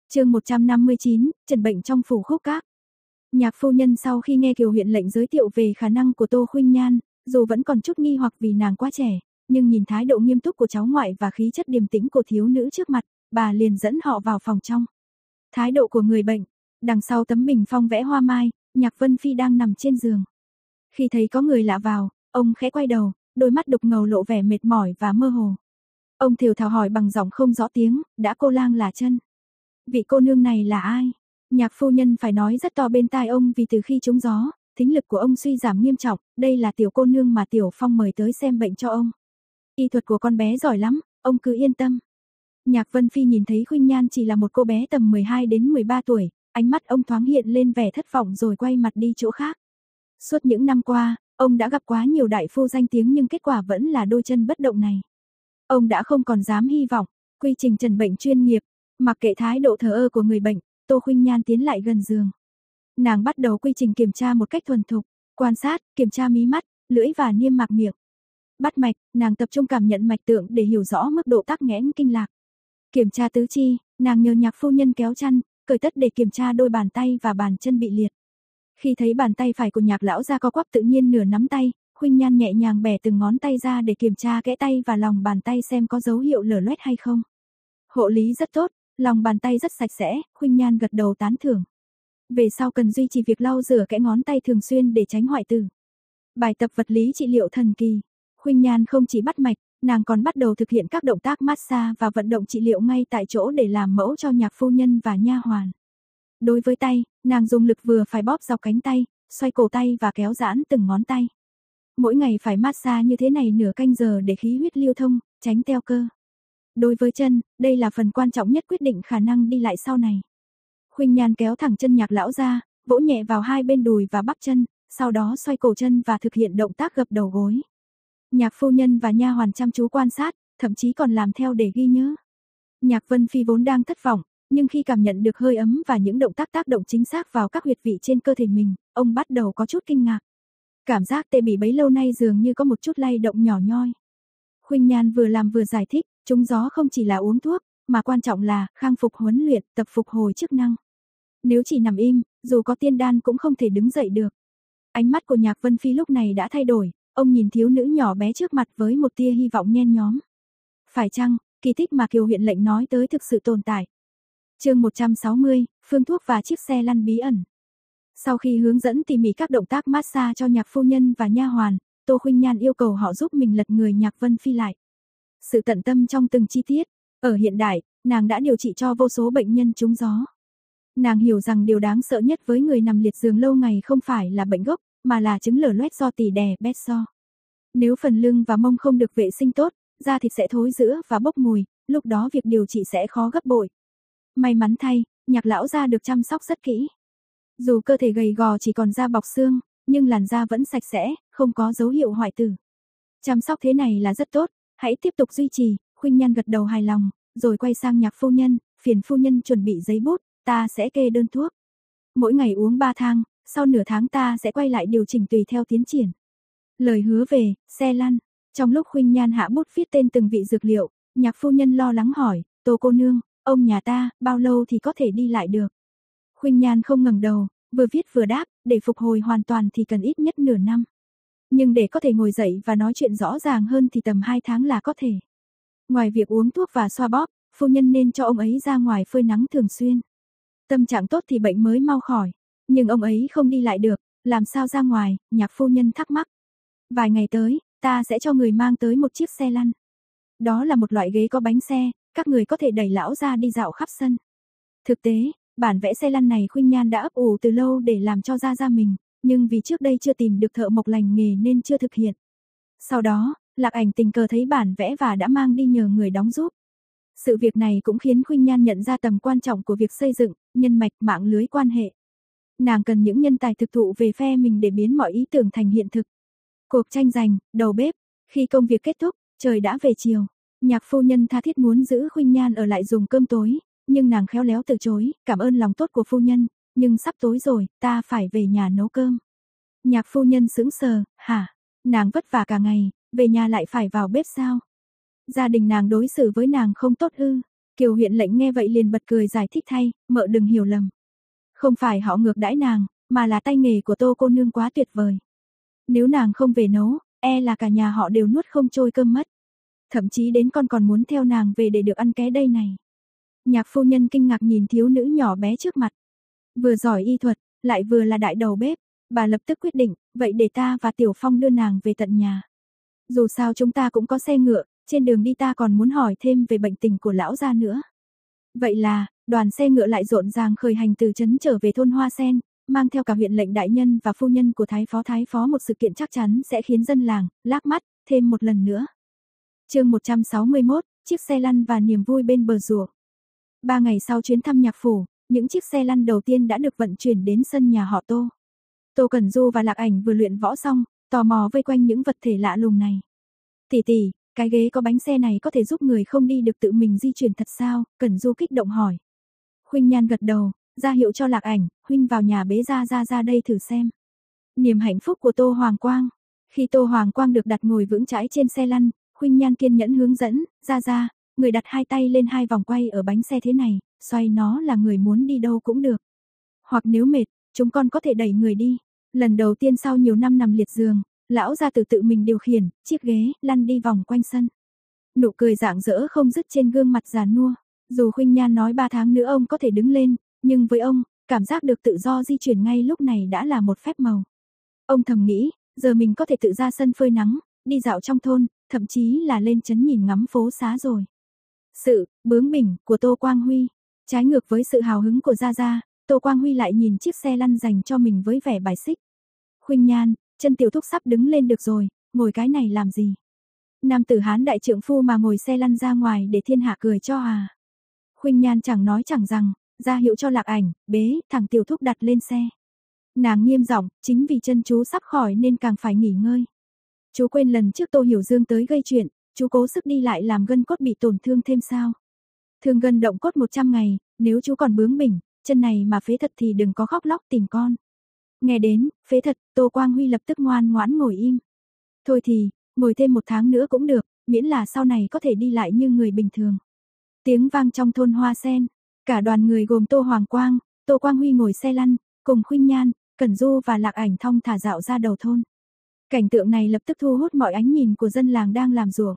chương 159, trần bệnh trong phủ khúc các. Nhạc phu nhân sau khi nghe Kiều huyện lệnh giới thiệu về khả năng của Tô Khuynh Nhan, dù vẫn còn chút nghi hoặc vì nàng quá trẻ, nhưng nhìn thái độ nghiêm túc của cháu ngoại và khí chất điềm tĩnh của thiếu nữ trước mặt, bà liền dẫn họ vào phòng trong. Thái độ của người bệnh, đằng sau tấm bình phong vẽ hoa mai, Nhạc Vân Phi đang nằm trên giường. Khi thấy có người lạ vào, ông khẽ quay đầu, đôi mắt đục ngầu lộ vẻ mệt mỏi và mơ hồ. Ông thiều thào hỏi bằng giọng không rõ tiếng, đã cô lang là chân. Vị cô nương này là ai? Nhạc phu nhân phải nói rất to bên tai ông vì từ khi trúng gió, thính lực của ông suy giảm nghiêm trọng, đây là tiểu cô nương mà tiểu phong mời tới xem bệnh cho ông. Y thuật của con bé giỏi lắm, ông cứ yên tâm. Nhạc Vân Phi nhìn thấy Khuynh Nhan chỉ là một cô bé tầm 12 đến 13 tuổi, ánh mắt ông thoáng hiện lên vẻ thất vọng rồi quay mặt đi chỗ khác. Suốt những năm qua, ông đã gặp quá nhiều đại phu danh tiếng nhưng kết quả vẫn là đôi chân bất động này. Ông đã không còn dám hy vọng, quy trình trần bệnh chuyên nghiệp, mặc kệ thái độ thờ ơ của người bệnh, Tô Khuynh Nhan tiến lại gần giường. Nàng bắt đầu quy trình kiểm tra một cách thuần thục, quan sát, kiểm tra mí mắt, lưỡi và niêm mạc miệng. Bắt mạch, nàng tập trung cảm nhận mạch tượng để hiểu rõ mức độ tắc nghẽn kinh lạc. Kiểm tra tứ chi, nàng nhờ nhạc phu nhân kéo chăn, cởi tất để kiểm tra đôi bàn tay và bàn chân bị liệt. Khi thấy bàn tay phải của nhạc lão ra co quắp tự nhiên nửa nắm tay, Khuynh Nhan nhẹ nhàng bẻ từng ngón tay ra để kiểm tra kẽ tay và lòng bàn tay xem có dấu hiệu lở loét hay không. Hộ lý rất tốt, lòng bàn tay rất sạch sẽ, Khuynh Nhan gật đầu tán thưởng. Về sau cần duy trì việc lau rửa kẽ ngón tay thường xuyên để tránh hoại tử. Bài tập vật lý trị liệu thần kỳ. Khuynh Nhan không chỉ bắt mạch, nàng còn bắt đầu thực hiện các động tác massage và vận động trị liệu ngay tại chỗ để làm mẫu cho nhạc phu nhân và nha hoàn. Đối với tay, nàng dùng lực vừa phải bóp dọc cánh tay, xoay cổ tay và kéo giãn từng ngón tay. Mỗi ngày phải massage như thế này nửa canh giờ để khí huyết lưu thông, tránh teo cơ. Đối với chân, đây là phần quan trọng nhất quyết định khả năng đi lại sau này. Khuynh Nhan kéo thẳng chân nhạc lão ra, vỗ nhẹ vào hai bên đùi và bắp chân, sau đó xoay cổ chân và thực hiện động tác gập đầu gối. Nhạc phu nhân và nha hoàn chăm chú quan sát, thậm chí còn làm theo để ghi nhớ. Nhạc Vân Phi vốn đang thất vọng, nhưng khi cảm nhận được hơi ấm và những động tác tác động chính xác vào các huyệt vị trên cơ thể mình, ông bắt đầu có chút kinh ngạc. Cảm giác tê bị bấy lâu nay dường như có một chút lay động nhỏ nhoi. Khuynh Nhan vừa làm vừa giải thích, chúng gió không chỉ là uống thuốc, mà quan trọng là khang phục huấn luyện, tập phục hồi chức năng. Nếu chỉ nằm im, dù có tiên đan cũng không thể đứng dậy được. Ánh mắt của Nhạc Vân Phi lúc này đã thay đổi, ông nhìn thiếu nữ nhỏ bé trước mặt với một tia hy vọng nhen nhóm. Phải chăng, kỳ tích mà Kiều huyện lệnh nói tới thực sự tồn tại. chương 160, phương thuốc và chiếc xe lăn bí ẩn. Sau khi hướng dẫn tỉ mỉ các động tác massage cho nhạc phu nhân và nha hoàn, Tô Khuynh Nhan yêu cầu họ giúp mình lật người nhạc Vân Phi lại. Sự tận tâm trong từng chi tiết, ở hiện đại, nàng đã điều trị cho vô số bệnh nhân trúng gió. Nàng hiểu rằng điều đáng sợ nhất với người nằm liệt giường lâu ngày không phải là bệnh gốc, mà là chứng lở loét do tỳ đè bét so. Nếu phần lưng và mông không được vệ sinh tốt, da thịt sẽ thối rữa và bốc mùi, lúc đó việc điều trị sẽ khó gấp bội. May mắn thay, nhạc lão da được chăm sóc rất kỹ. Dù cơ thể gầy gò chỉ còn da bọc xương, nhưng làn da vẫn sạch sẽ, không có dấu hiệu hoại tử. Chăm sóc thế này là rất tốt, hãy tiếp tục duy trì, Khuynh Nhan gật đầu hài lòng, rồi quay sang nhạc phu nhân, phiền phu nhân chuẩn bị giấy bút, ta sẽ kê đơn thuốc. Mỗi ngày uống 3 thang, sau nửa tháng ta sẽ quay lại điều chỉnh tùy theo tiến triển. Lời hứa về, xe lăn. Trong lúc Khuynh Nhan hạ bút viết tên từng vị dược liệu, nhạc phu nhân lo lắng hỏi, Tô cô nương, ông nhà ta, bao lâu thì có thể đi lại được? Khuynh Nhan không ngẩng đầu, vừa viết vừa đáp, để phục hồi hoàn toàn thì cần ít nhất nửa năm. Nhưng để có thể ngồi dậy và nói chuyện rõ ràng hơn thì tầm 2 tháng là có thể. Ngoài việc uống thuốc và xoa bóp, phu nhân nên cho ông ấy ra ngoài phơi nắng thường xuyên. Tâm trạng tốt thì bệnh mới mau khỏi. Nhưng ông ấy không đi lại được, làm sao ra ngoài, nhạc phu nhân thắc mắc. Vài ngày tới, ta sẽ cho người mang tới một chiếc xe lăn. Đó là một loại ghế có bánh xe, các người có thể đẩy lão ra đi dạo khắp sân. Thực tế, bản vẽ xe lăn này Khuynh Nhan đã ấp ủ từ lâu để làm cho ra ra mình, nhưng vì trước đây chưa tìm được thợ mộc lành nghề nên chưa thực hiện. Sau đó, Lạc Ảnh tình cờ thấy bản vẽ và đã mang đi nhờ người đóng giúp. Sự việc này cũng khiến Khuynh Nhan nhận ra tầm quan trọng của việc xây dựng nhân mạch mạng lưới quan hệ. Nàng cần những nhân tài thực thụ về phe mình để biến mọi ý tưởng thành hiện thực. Cuộc tranh giành, đầu bếp, khi công việc kết thúc, trời đã về chiều. Nhạc phu nhân tha thiết muốn giữ Khuynh Nhan ở lại dùng cơm tối, nhưng nàng khéo léo từ chối, cảm ơn lòng tốt của phu nhân, nhưng sắp tối rồi, ta phải về nhà nấu cơm. Nhạc phu nhân sững sờ, hả? Nàng vất vả cả ngày, về nhà lại phải vào bếp sao? Gia đình nàng đối xử với nàng không tốt ư? Kiều huyện lệnh nghe vậy liền bật cười giải thích thay, mợ đừng hiểu lầm. Không phải họ ngược đãi nàng, mà là tay nghề của tô cô nương quá tuyệt vời. Nếu nàng không về nấu, e là cả nhà họ đều nuốt không trôi cơm mất. thậm chí đến con còn muốn theo nàng về để được ăn ké đây này. Nhạc phu nhân kinh ngạc nhìn thiếu nữ nhỏ bé trước mặt. Vừa giỏi y thuật, lại vừa là đại đầu bếp, bà lập tức quyết định, vậy để ta và Tiểu Phong đưa nàng về tận nhà. Dù sao chúng ta cũng có xe ngựa, trên đường đi ta còn muốn hỏi thêm về bệnh tình của lão gia nữa. Vậy là, đoàn xe ngựa lại rộn ràng khởi hành từ trấn trở về thôn Hoa Sen, mang theo cả huyện lệnh đại nhân và phu nhân của thái phó thái phó một sự kiện chắc chắn sẽ khiến dân làng lác mắt thêm một lần nữa. Chương 161, chiếc xe lăn và niềm vui bên bờ ruộng. Ba ngày sau chuyến thăm nhạc phủ, những chiếc xe lăn đầu tiên đã được vận chuyển đến sân nhà họ Tô. Tô Cẩn Du và Lạc Ảnh vừa luyện võ xong, tò mò vây quanh những vật thể lạ lùng này. Tỷ tỷ, cái ghế có bánh xe này có thể giúp người không đi được tự mình di chuyển thật sao? Cẩn Du kích động hỏi. Huynh Nhan gật đầu, ra hiệu cho Lạc Ảnh, huynh vào nhà bế ra ra ra đây thử xem. Niềm hạnh phúc của Tô Hoàng Quang. Khi Tô Hoàng Quang được đặt ngồi vững chãi trên xe lăn, Huynh Nhan kiên nhẫn hướng dẫn, ra ra, người đặt hai tay lên hai vòng quay ở bánh xe thế này, xoay nó là người muốn đi đâu cũng được. Hoặc nếu mệt, chúng con có thể đẩy người đi. Lần đầu tiên sau nhiều năm nằm liệt giường, lão gia tự tự mình điều khiển, chiếc ghế, lăn đi vòng quanh sân. Nụ cười rạng rỡ không dứt trên gương mặt già nua. Dù Khuynh Nhan nói ba tháng nữa ông có thể đứng lên, nhưng với ông, cảm giác được tự do di chuyển ngay lúc này đã là một phép màu. Ông thầm nghĩ, giờ mình có thể tự ra sân phơi nắng, đi dạo trong thôn, thậm chí là lên chấn nhìn ngắm phố xá rồi. Sự bướng bỉnh của Tô Quang Huy, trái ngược với sự hào hứng của Gia Gia, Tô Quang Huy lại nhìn chiếc xe lăn dành cho mình với vẻ bài xích. Khuynh Nhan, chân tiểu thúc sắp đứng lên được rồi, ngồi cái này làm gì? Nam tử Hán đại trượng phu mà ngồi xe lăn ra ngoài để thiên hạ cười cho à? Khuynh Nhan chẳng nói chẳng rằng, ra hiệu cho lạc ảnh, bế, thằng tiểu thúc đặt lên xe. Nàng nghiêm giọng, chính vì chân chú sắp khỏi nên càng phải nghỉ ngơi. Chú quên lần trước Tô Hiểu Dương tới gây chuyện, chú cố sức đi lại làm gân cốt bị tổn thương thêm sao. Thương gân động cốt 100 ngày, nếu chú còn bướng bỉnh, chân này mà phế thật thì đừng có khóc lóc tìm con. Nghe đến, phế thật, Tô Quang Huy lập tức ngoan ngoãn ngồi im. Thôi thì, ngồi thêm một tháng nữa cũng được, miễn là sau này có thể đi lại như người bình thường. Tiếng vang trong thôn Hoa Sen, cả đoàn người gồm Tô Hoàng Quang, Tô Quang Huy ngồi xe lăn, cùng Khuynh Nhan, Cẩn Du và Lạc Ảnh thong thả dạo ra đầu thôn. Cảnh tượng này lập tức thu hút mọi ánh nhìn của dân làng đang làm ruộng.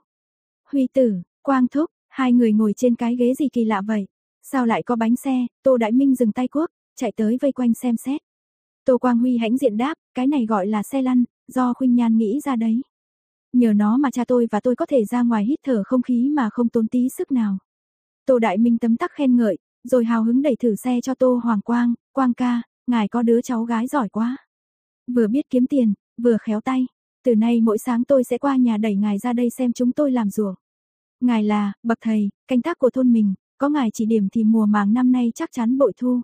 Huy tử, Quang Thúc, hai người ngồi trên cái ghế gì kỳ lạ vậy? Sao lại có bánh xe? Tô Đại Minh dừng tay cuốc, chạy tới vây quanh xem xét. Tô Quang Huy hãnh diện đáp, cái này gọi là xe lăn, do Khuynh Nhan nghĩ ra đấy. Nhờ nó mà cha tôi và tôi có thể ra ngoài hít thở không khí mà không tốn tí sức nào. Tô Đại Minh tấm tắc khen ngợi, rồi hào hứng đẩy thử xe cho Tô Hoàng Quang, Quang ca, ngài có đứa cháu gái giỏi quá. Vừa biết kiếm tiền, vừa khéo tay, từ nay mỗi sáng tôi sẽ qua nhà đẩy ngài ra đây xem chúng tôi làm ruộng. Ngài là, bậc thầy, canh tác của thôn mình, có ngài chỉ điểm thì mùa màng năm nay chắc chắn bội thu.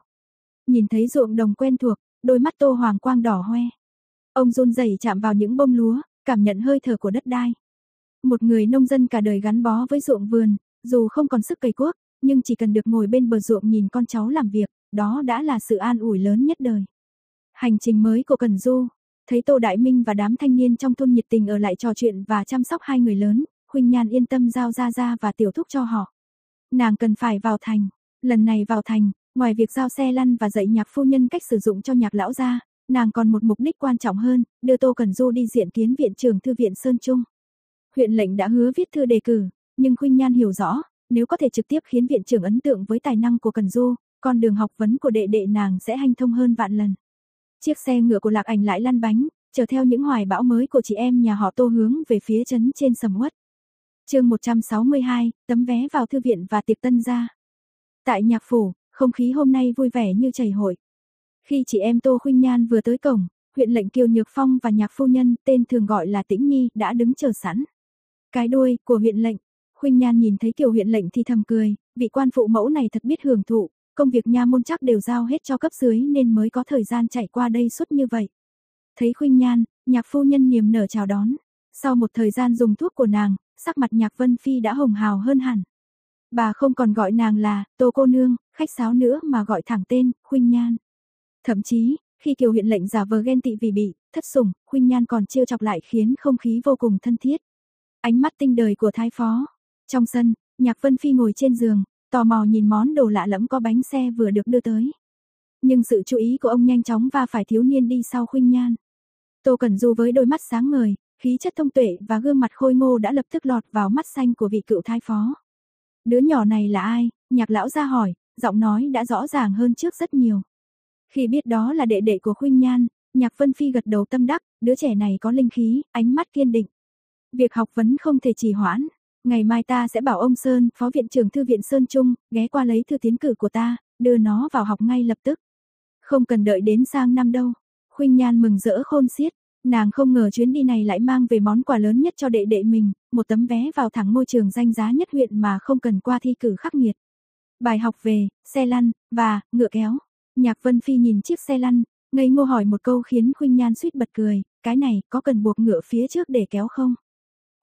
Nhìn thấy ruộng đồng quen thuộc, đôi mắt Tô Hoàng Quang đỏ hoe. Ông run rẩy chạm vào những bông lúa, cảm nhận hơi thở của đất đai. Một người nông dân cả đời gắn bó với ruộng vườn, dù không còn sức cày cuốc, nhưng chỉ cần được ngồi bên bờ ruộng nhìn con cháu làm việc, đó đã là sự an ủi lớn nhất đời. Hành trình mới của Cần Du, thấy Tô Đại Minh và đám thanh niên trong thôn nhiệt tình ở lại trò chuyện và chăm sóc hai người lớn, Khuynh Nhan yên tâm giao ra ra và tiểu thúc cho họ. Nàng cần phải vào thành, lần này vào thành, ngoài việc giao xe lăn và dạy nhạc phu nhân cách sử dụng cho nhạc lão gia, nàng còn một mục đích quan trọng hơn, đưa Tô Cần Du đi diện kiến viện trưởng thư viện Sơn Trung. Huyện lệnh đã hứa viết thư đề cử, nhưng Khuynh Nhan hiểu rõ, nếu có thể trực tiếp khiến viện trưởng ấn tượng với tài năng của Cần Du, con đường học vấn của đệ đệ nàng sẽ hanh thông hơn vạn lần. Chiếc xe ngựa của Lạc Ảnh lại lăn bánh, chờ theo những hoài bão mới của chị em nhà họ Tô hướng về phía trấn trên sầm uất. Chương 162, tấm vé vào thư viện và tiệc tân gia. Tại nhạc phủ, không khí hôm nay vui vẻ như chảy hội. Khi chị em Tô Khuynh Nhan vừa tới cổng, huyện lệnh Kiều Nhược Phong và nhạc phu nhân, tên thường gọi là Tĩnh Nhi, đã đứng chờ sẵn. Cái đuôi của huyện lệnh, Khuynh Nhan nhìn thấy Kiều huyện lệnh thì thầm cười, vị quan phụ mẫu này thật biết hưởng thụ, công việc nha môn chắc đều giao hết cho cấp dưới nên mới có thời gian chạy qua đây suốt như vậy. Thấy Khuynh Nhan, nhạc phu nhân niềm nở chào đón. Sau một thời gian dùng thuốc của nàng, sắc mặt nhạc Vân Phi đã hồng hào hơn hẳn. Bà không còn gọi nàng là Tô cô nương, khách sáo nữa mà gọi thẳng tên Khuynh Nhan. Thậm chí, khi Kiều huyện lệnh giả vờ ghen tị vì bị thất sủng, Khuynh Nhan còn trêu chọc lại khiến không khí vô cùng thân thiết. Ánh mắt tinh đời của thái phó. Trong sân, Nhạc Vân Phi ngồi trên giường, tò mò nhìn món đồ lạ lẫm có bánh xe vừa được đưa tới. Nhưng sự chú ý của ông nhanh chóng và phải thiếu niên đi sau Khuynh Nhan. Tô Cẩn Du với đôi mắt sáng ngời, khí chất thông tuệ và gương mặt khôi ngô đã lập tức lọt vào mắt xanh của vị cựu thái phó. Đứa nhỏ này là ai? Nhạc lão ra hỏi, giọng nói đã rõ ràng hơn trước rất nhiều. Khi biết đó là đệ đệ của Khuynh Nhan, Nhạc Vân Phi gật đầu tâm đắc, đứa trẻ này có linh khí, ánh mắt kiên định. Việc học vấn không thể trì hoãn, ngày mai ta sẽ bảo ông Sơn, phó viện trưởng thư viện Sơn Trung, ghé qua lấy thư tiến cử của ta, đưa nó vào học ngay lập tức. Không cần đợi đến sang năm đâu. Khuynh Nhan mừng rỡ khôn xiết, nàng không ngờ chuyến đi này lại mang về món quà lớn nhất cho đệ đệ mình, một tấm vé vào thẳng môi trường danh giá nhất huyện mà không cần qua thi cử khắc nghiệt. Bài học về, xe lăn, và, ngựa kéo. Nhạc Vân Phi nhìn chiếc xe lăn, ngây ngô hỏi một câu khiến Khuynh Nhan suýt bật cười, cái này có cần buộc ngựa phía trước để kéo không?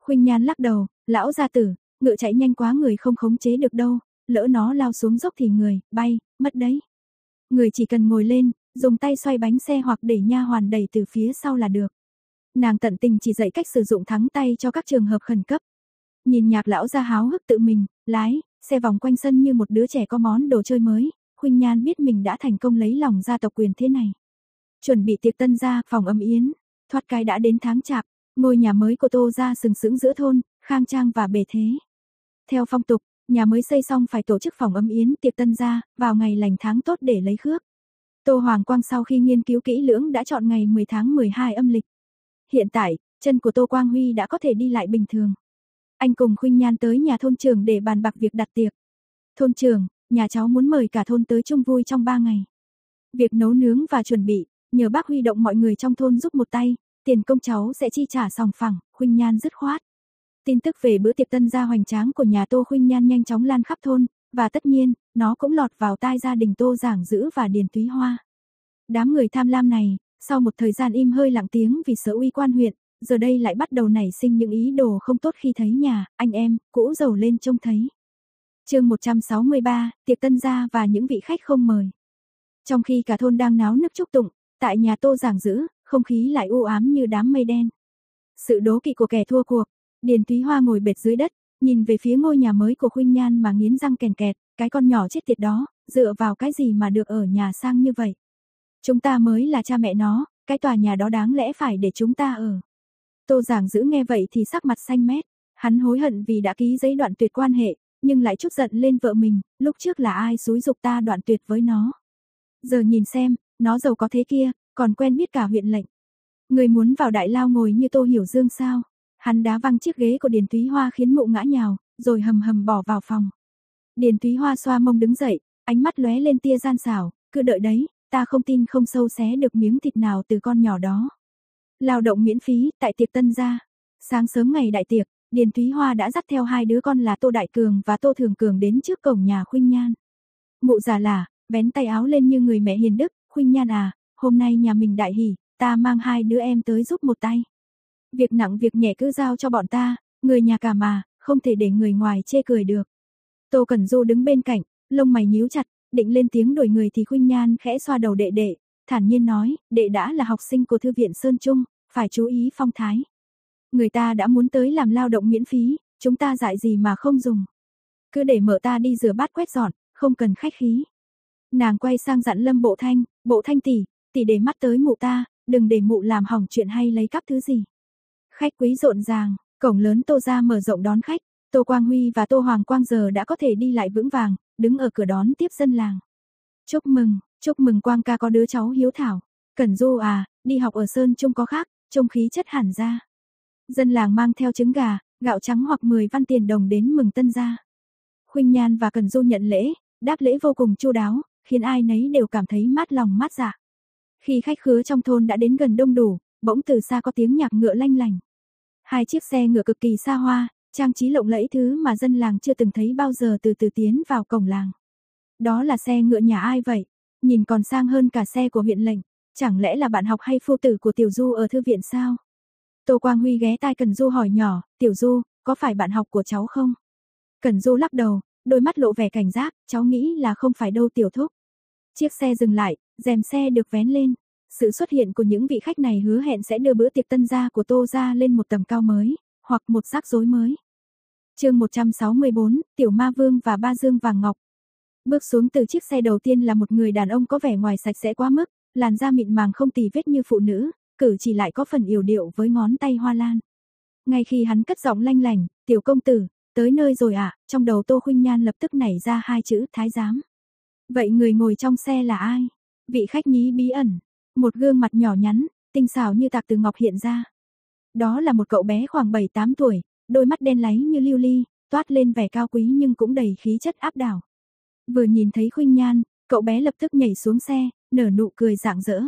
Khuynh Nhan lắc đầu, lão gia tử, ngựa chạy nhanh quá người không khống chế được đâu, lỡ nó lao xuống dốc thì người, bay, mất đấy. Người chỉ cần ngồi lên, dùng tay xoay bánh xe hoặc để nha hoàn đẩy từ phía sau là được. Nàng tận tình chỉ dạy cách sử dụng thắng tay cho các trường hợp khẩn cấp. Nhìn nhạc lão ra háo hức tự mình, lái, xe vòng quanh sân như một đứa trẻ có món đồ chơi mới, Khuynh Nhan biết mình đã thành công lấy lòng gia tộc quyền thế này. Chuẩn bị tiệc tân gia, phòng âm yến, thoát cái đã đến tháng chạp, ngôi nhà mới của Tô gia sừng sững giữa thôn, khang trang và bề thế. Theo phong tục, nhà mới xây xong phải tổ chức phòng âm yến tiệc tân gia, vào ngày lành tháng tốt để lấy khước. Tô Hoàng Quang sau khi nghiên cứu kỹ lưỡng đã chọn ngày 10 tháng 12 âm lịch. Hiện tại, chân của Tô Quang Huy đã có thể đi lại bình thường. Anh cùng Khuynh Nhan tới nhà thôn trưởng để bàn bạc việc đặt tiệc. Thôn trưởng, nhà cháu muốn mời cả thôn tới chung vui trong 3 ngày. Việc nấu nướng và chuẩn bị, nhờ bác huy động mọi người trong thôn giúp một tay, tiền công cháu sẽ chi trả sòng phẳng, Khuynh Nhan dứt khoát. Tin tức về bữa tiệc tân gia hoành tráng của nhà Tô Khuynh Nhan nhanh chóng lan khắp thôn, và tất nhiên, nó cũng lọt vào tai gia đình Tô Giảng Dữ và Điền Túy Hoa. Đám người tham lam này, sau một thời gian im hơi lặng tiếng vì sợ uy quan huyện, giờ đây lại bắt đầu nảy sinh những ý đồ không tốt khi thấy nhà, anh em, cũ giàu lên trông thấy. chương 163, tiệc tân gia và những vị khách không mời. Trong khi cả thôn đang náo nức chúc tụng, tại nhà Tô Giảng Dữ, không khí lại u ám như đám mây đen. Sự đố kỵ của kẻ thua cuộc, Điền Túy Hoa ngồi bệt dưới đất, nhìn về phía ngôi nhà mới của Khuynh Nhan mà nghiến răng kèn kẹt, cái con nhỏ chết tiệt đó, dựa vào cái gì mà được ở nhà sang như vậy. Chúng ta mới là cha mẹ nó, cái tòa nhà đó đáng lẽ phải để chúng ta ở. Tô Giảng giữ nghe vậy thì sắc mặt xanh mét, hắn hối hận vì đã ký giấy đoạn tuyệt quan hệ, nhưng lại chút giận lên vợ mình, lúc trước là ai xúi dục ta đoạn tuyệt với nó. Giờ nhìn xem, nó giàu có thế kia, còn quen biết cả huyện lệnh. Người muốn vào đại lao ngồi như Tô Hiểu Dương sao? Hắn đá văng chiếc ghế của Điền Túy Hoa khiến mụ ngã nhào, rồi hầm hầm bỏ vào phòng. Điền Túy Hoa xoa mông đứng dậy, ánh mắt lóe lên tia gian xảo, cứ đợi đấy, ta không tin không sâu xé được miếng thịt nào từ con nhỏ đó. Lao động miễn phí, tại tiệc tân gia. Sáng sớm ngày đại tiệc, Điền Thúy Hoa đã dắt theo hai đứa con là Tô Đại Cường và Tô Thường Cường đến trước cổng nhà Khuynh Nhan. Mụ già là, vén tay áo lên như người mẹ hiền đức, Khuynh Nhan à, hôm nay nhà mình đại hỉ, ta mang hai đứa em tới giúp một tay. Việc nặng việc nhẹ cứ giao cho bọn ta, người nhà cả mà, không thể để người ngoài chê cười được. Tô Cẩn Du đứng bên cạnh, lông mày nhíu chặt, định lên tiếng đổi người thì Khuynh Nhan khẽ xoa đầu đệ đệ, thản nhiên nói, đệ đã là học sinh của thư viện Sơn Trung, phải chú ý phong thái. Người ta đã muốn tới làm lao động miễn phí, chúng ta dạy gì mà không dùng. Cứ để mở ta đi rửa bát quét dọn, không cần khách khí. Nàng quay sang dặn Lâm Bộ Thanh, Bộ Thanh tỷ, tỷ để mắt tới mụ ta, đừng để mụ làm hỏng chuyện hay lấy cắp thứ gì. Khách quý rộn ràng, cổng lớn Tô ra mở rộng đón khách, Tô Quang Huy và Tô Hoàng Quang giờ đã có thể đi lại vững vàng, đứng ở cửa đón tiếp dân làng. Chúc mừng, chúc mừng Quang ca có đứa cháu hiếu thảo. Cẩn Du à, đi học ở Sơn Trung có khác, trông khí chất hẳn ra. Dân làng mang theo trứng gà, gạo trắng hoặc 10 văn tiền đồng đến mừng tân gia. Khuynh Nhan và Cẩn Du nhận lễ, đáp lễ vô cùng chu đáo, khiến ai nấy đều cảm thấy mát lòng mát dạ. Khi khách khứa trong thôn đã đến gần đông đủ, bỗng từ xa có tiếng nhạc ngựa lanh lành. Hai chiếc xe ngựa cực kỳ xa hoa, trang trí lộng lẫy thứ mà dân làng chưa từng thấy bao giờ từ từ tiến vào cổng làng. Đó là xe ngựa nhà ai vậy? Nhìn còn sang hơn cả xe của huyện lệnh, chẳng lẽ là bạn học hay phu tử của Tiểu Du ở thư viện sao? Tô Quang Huy ghé tai Cần Du hỏi nhỏ, Tiểu Du, có phải bạn học của cháu không? Cần Du lắc đầu, đôi mắt lộ vẻ cảnh giác, cháu nghĩ là không phải đâu Tiểu Thúc. Chiếc xe dừng lại, rèm xe được vén lên. Sự xuất hiện của những vị khách này hứa hẹn sẽ đưa bữa tiệc tân gia của Tô gia lên một tầm cao mới, hoặc một rắc rối mới. Chương 164, Tiểu Ma Vương và Ba Dương Vàng Ngọc. Bước xuống từ chiếc xe đầu tiên là một người đàn ông có vẻ ngoài sạch sẽ quá mức, làn da mịn màng không tì vết như phụ nữ, cử chỉ lại có phần yểu điệu với ngón tay hoa lan. Ngay khi hắn cất giọng lanh lảnh, "Tiểu công tử, tới nơi rồi ạ." À? Trong đầu Tô Khuynh Nhan lập tức nảy ra hai chữ thái giám. Vậy người ngồi trong xe là ai? Vị khách nhí bí ẩn, một gương mặt nhỏ nhắn, tinh xảo như tạc từ ngọc hiện ra. Đó là một cậu bé khoảng 7-8 tuổi, đôi mắt đen láy như lưu ly, toát lên vẻ cao quý nhưng cũng đầy khí chất áp đảo. Vừa nhìn thấy Khuynh Nhan, cậu bé lập tức nhảy xuống xe, nở nụ cười rạng rỡ.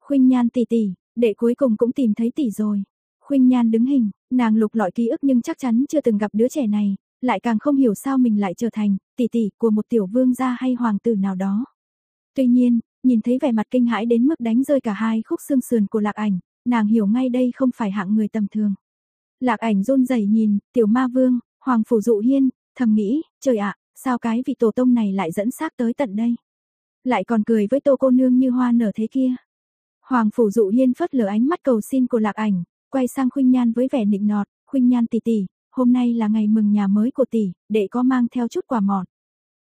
Khuynh Nhan tỷ tỷ, đệ cuối cùng cũng tìm thấy tỷ rồi. Khuynh Nhan đứng hình, nàng lục lọi ký ức nhưng chắc chắn chưa từng gặp đứa trẻ này, lại càng không hiểu sao mình lại trở thành tỷ tỷ của một tiểu vương gia hay hoàng tử nào đó. Tuy nhiên, nhìn thấy vẻ mặt kinh hãi đến mức đánh rơi cả hai khúc xương sườn của Lạc Ảnh, nàng hiểu ngay đây không phải hạng người tầm thường. Lạc Ảnh run rẩy nhìn, tiểu ma vương, hoàng phủ dụ hiên, thầm nghĩ, trời ạ, sao cái vị tổ tông này lại dẫn xác tới tận đây? Lại còn cười với tô cô nương như hoa nở thế kia. Hoàng phủ dụ hiên phất lờ ánh mắt cầu xin của Lạc Ảnh, quay sang Khuynh Nhan với vẻ nịnh nọt, "Khuynh Nhan tỷ tỷ, hôm nay là ngày mừng nhà mới của tỷ, đệ có mang theo chút quà mọn."